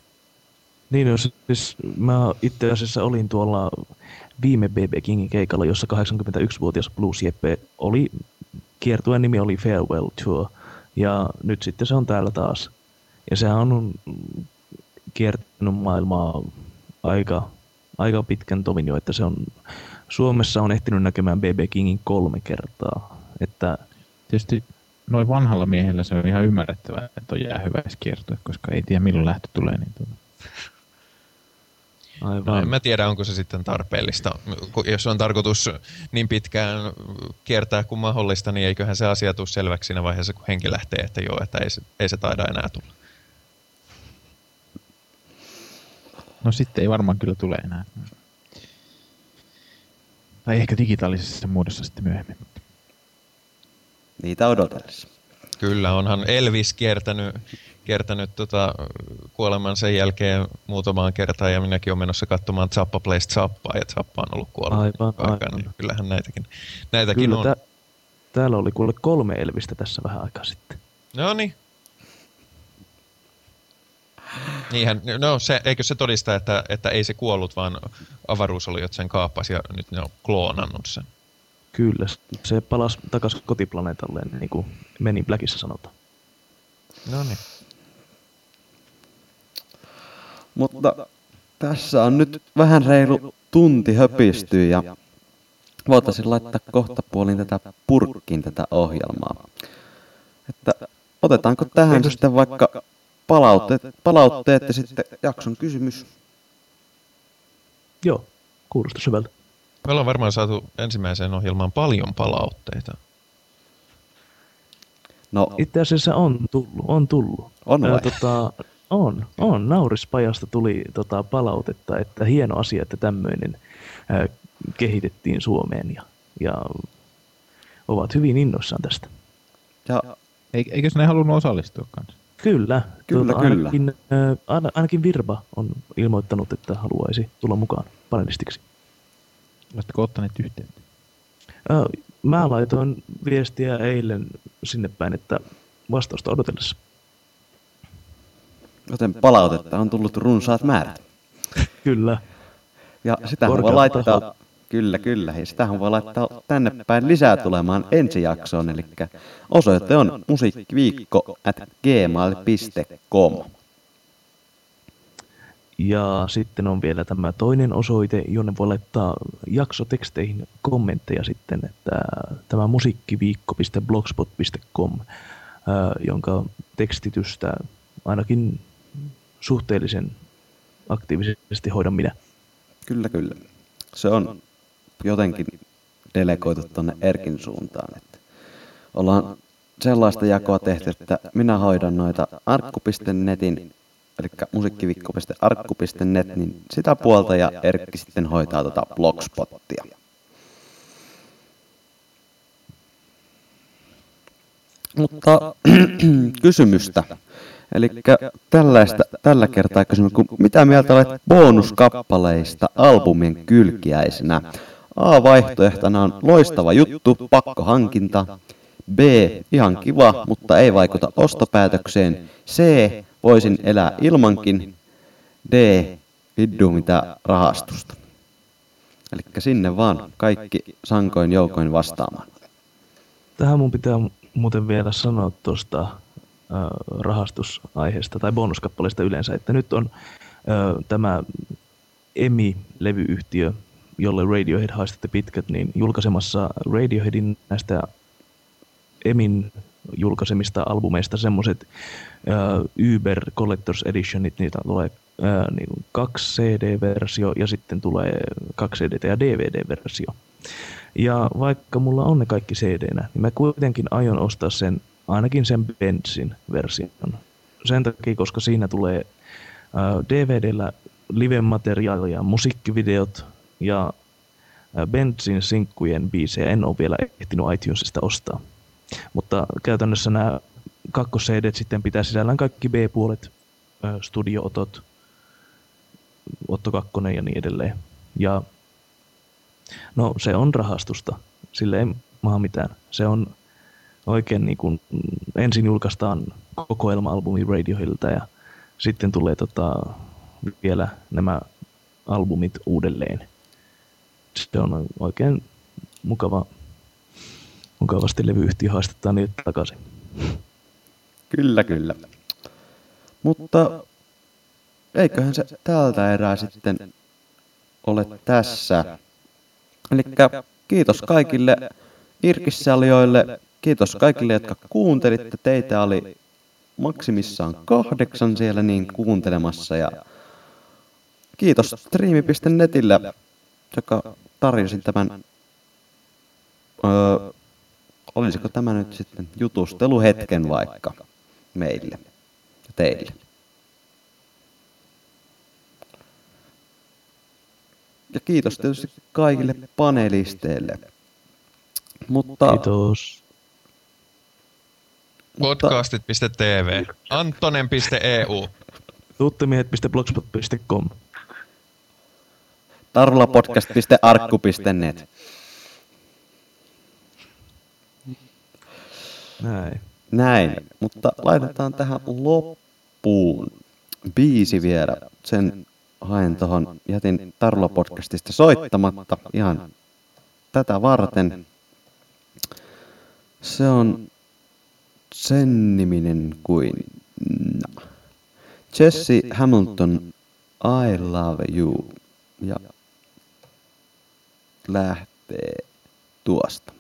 Niin, no, siis mä itse asiassa olin tuolla viime BB Kingin keikalla, jossa 81-vuotias Blues Jeppe oli, kiertueen nimi oli Farewell Tour, ja nyt sitten se on täällä taas. Ja sehän on kiertänyt maailmaa aika, aika pitkän tovin jo, että se on, Suomessa on ehtinyt näkemään BB Kingin kolme kertaa, että Tietysti noin vanhalla miehellä se on ihan ymmärrettävää, että on jäähyväiskiertue, koska ei tiedä milloin lähtö tulee. Niin tuota. No, aivan, en mä tiedä, onko se sitten tarpeellista. Jos on tarkoitus niin pitkään kiertää kuin mahdollista, niin eiköhän se asia tule selväksi siinä vaiheessa, kun henki lähtee, että joo, että ei se, ei se taida enää tulla. No sitten ei varmaan kyllä tule enää. Tai ehkä digitaalisessa muodossa sitten myöhemmin. Niitä odotellessa. Kyllä, onhan Elvis kiertänyt, kiertänyt tota, kuoleman sen jälkeen muutamaan kertaan, ja minäkin olen menossa katsomaan Zappa Plays Zappaa, ja Zappa on ollut kuollut Aivan, aikaan, aivan. niin kyllähän näitäkin, näitäkin kyllä on. tä, täällä oli kuule kolme Elvistä tässä vähän aikaa sitten. No niin. Niinhän, no se, eikö se todista, että, että ei se kuollut, vaan avaruus oli, että sen kaappasi ja nyt ne on kloonannut sen. Kyllä, se palasi takaisin kotiplaneetalle, niin kuin meni Blackissa sanotaan. No niin. Mutta tässä on nyt vähän reilu tunti höpistyy ja voitaisiin laittaa kohta puolin tätä purkkiin tätä ohjelmaa. Että otetaanko tähän sitten vaikka palautteet, palautteet ja sitten jakson kysymys. Joo, kuulosti syvältä. Me ollaan varmaan saatu ensimmäiseen ohjelmaan paljon palautteita. No, Itse asiassa on tullut, on tullut. On vai? Ää, tota, on, on. Naurispajasta tuli tota, palautetta, että hieno asia, että tämmöinen ää, kehitettiin Suomeen ja, ja ovat hyvin innoissaan tästä. ja Eik- Eikös ne halunnut osallistua kanssa? Kyllä, Kyllä, tota, kyllä. Ainakin, aina- ainakin Virba on ilmoittanut, että haluaisi tulla mukaan panelistiksi. Oletteko ottaneet yhteyttä? Ää, Mä laitoin viestiä eilen sinne päin, että vastausta odotellessa. joten palautetta on tullut runsaat määrät. Kyllä. Ja sitähän voi laittaa. Kyllä, kyllä, ja sitähän voi laittaa tänne päin lisää tulemaan ensi jaksoon, eli osoite on musiikkiviikko at gmail.com. Ja sitten on vielä tämä toinen osoite, jonne voi laittaa jaksoteksteihin kommentteja sitten, että tämä musiikkiviikko.blogspot.com, jonka tekstitystä ainakin suhteellisen aktiivisesti hoidan minä. Kyllä, kyllä. Se on jotenkin delegoitu tuonne Erkin suuntaan. Että ollaan sellaista jakoa tehty, että minä hoidan noita arkku.netin, eli musiikkiviikko.arkku.net, niin sitä puolta ja Erkki sitten hoitaa tota blogspottia. Mutta kysymystä. Eli tällaista, tällä kertaa kysymys, kun mitä mieltä olet bonuskappaleista albumin kylkiäisenä? A. Vaihtoehtona on loistava juttu, pakkohankinta. B. Ihan kiva, mutta ei vaikuta ostopäätökseen. C. Voisin elää ilmankin. D. Viddu mitä rahastusta. Eli sinne vaan kaikki sankoin joukoin vastaamaan. Tähän mun pitää muuten vielä sanoa tuosta rahastusaiheesta tai bonuskappaleista yleensä, että nyt on äh, tämä EMI-levyyhtiö, jolle Radiohead haistatte pitkät, niin julkaisemassa Radioheadin näistä Emin julkaisemista albumeista semmoiset äh, Uber Collector's Editionit, niitä tulee äh, niin kaksi CD-versio ja sitten tulee kaksi CD- ja DVD-versio. Ja vaikka mulla on ne kaikki cd niin mä kuitenkin aion ostaa sen, ainakin sen Benzin version. Sen takia, koska siinä tulee äh, DVDllä live-materiaalia, musiikkivideot ja Benzin sinkkujen biisejä en ole vielä ehtinyt iTunesista ostaa. Mutta käytännössä nämä kakkos sitten pitää sisällään kaikki B-puolet, studio-otot, Otto Kakkonen ja niin edelleen. Ja No se on rahastusta, sille ei maha mitään. Se on oikein niin kuin, mm, ensin julkaistaan kokoelma-albumi Radioheadilta ja sitten tulee tota, vielä nämä albumit uudelleen. Se on oikein mukava, mukavasti levyyhtiö haastetaan niitä takaisin. Kyllä, kyllä. Mutta eiköhän se tältä erää sitten ole tässä. Eli kiitos kaikille Irkissalijoille, kiitos kaikille, jotka kuuntelitte. Teitä oli maksimissaan kahdeksan siellä niin kuuntelemassa. Ja kiitos Streami.netille, joka tarjosi tämän, öö, olisiko tämä nyt sitten jutusteluhetken vaikka meille ja teille. Ja kiitos tietysti kaikille panelisteille. Mutta, Kiitos. Podcastit.tv, Antonen.eu. Tuuttemiehet.blogspot.com tarulapodcast.arkku.net. Näin. Näin, mutta laitetaan tähän loppuun biisi vielä. Sen haen tuohon, jätin Tarula-podcastista soittamatta ihan tätä varten. Se on sen niminen kuin no. Jesse Hamilton, I Love You. Ja lähtee tuosta.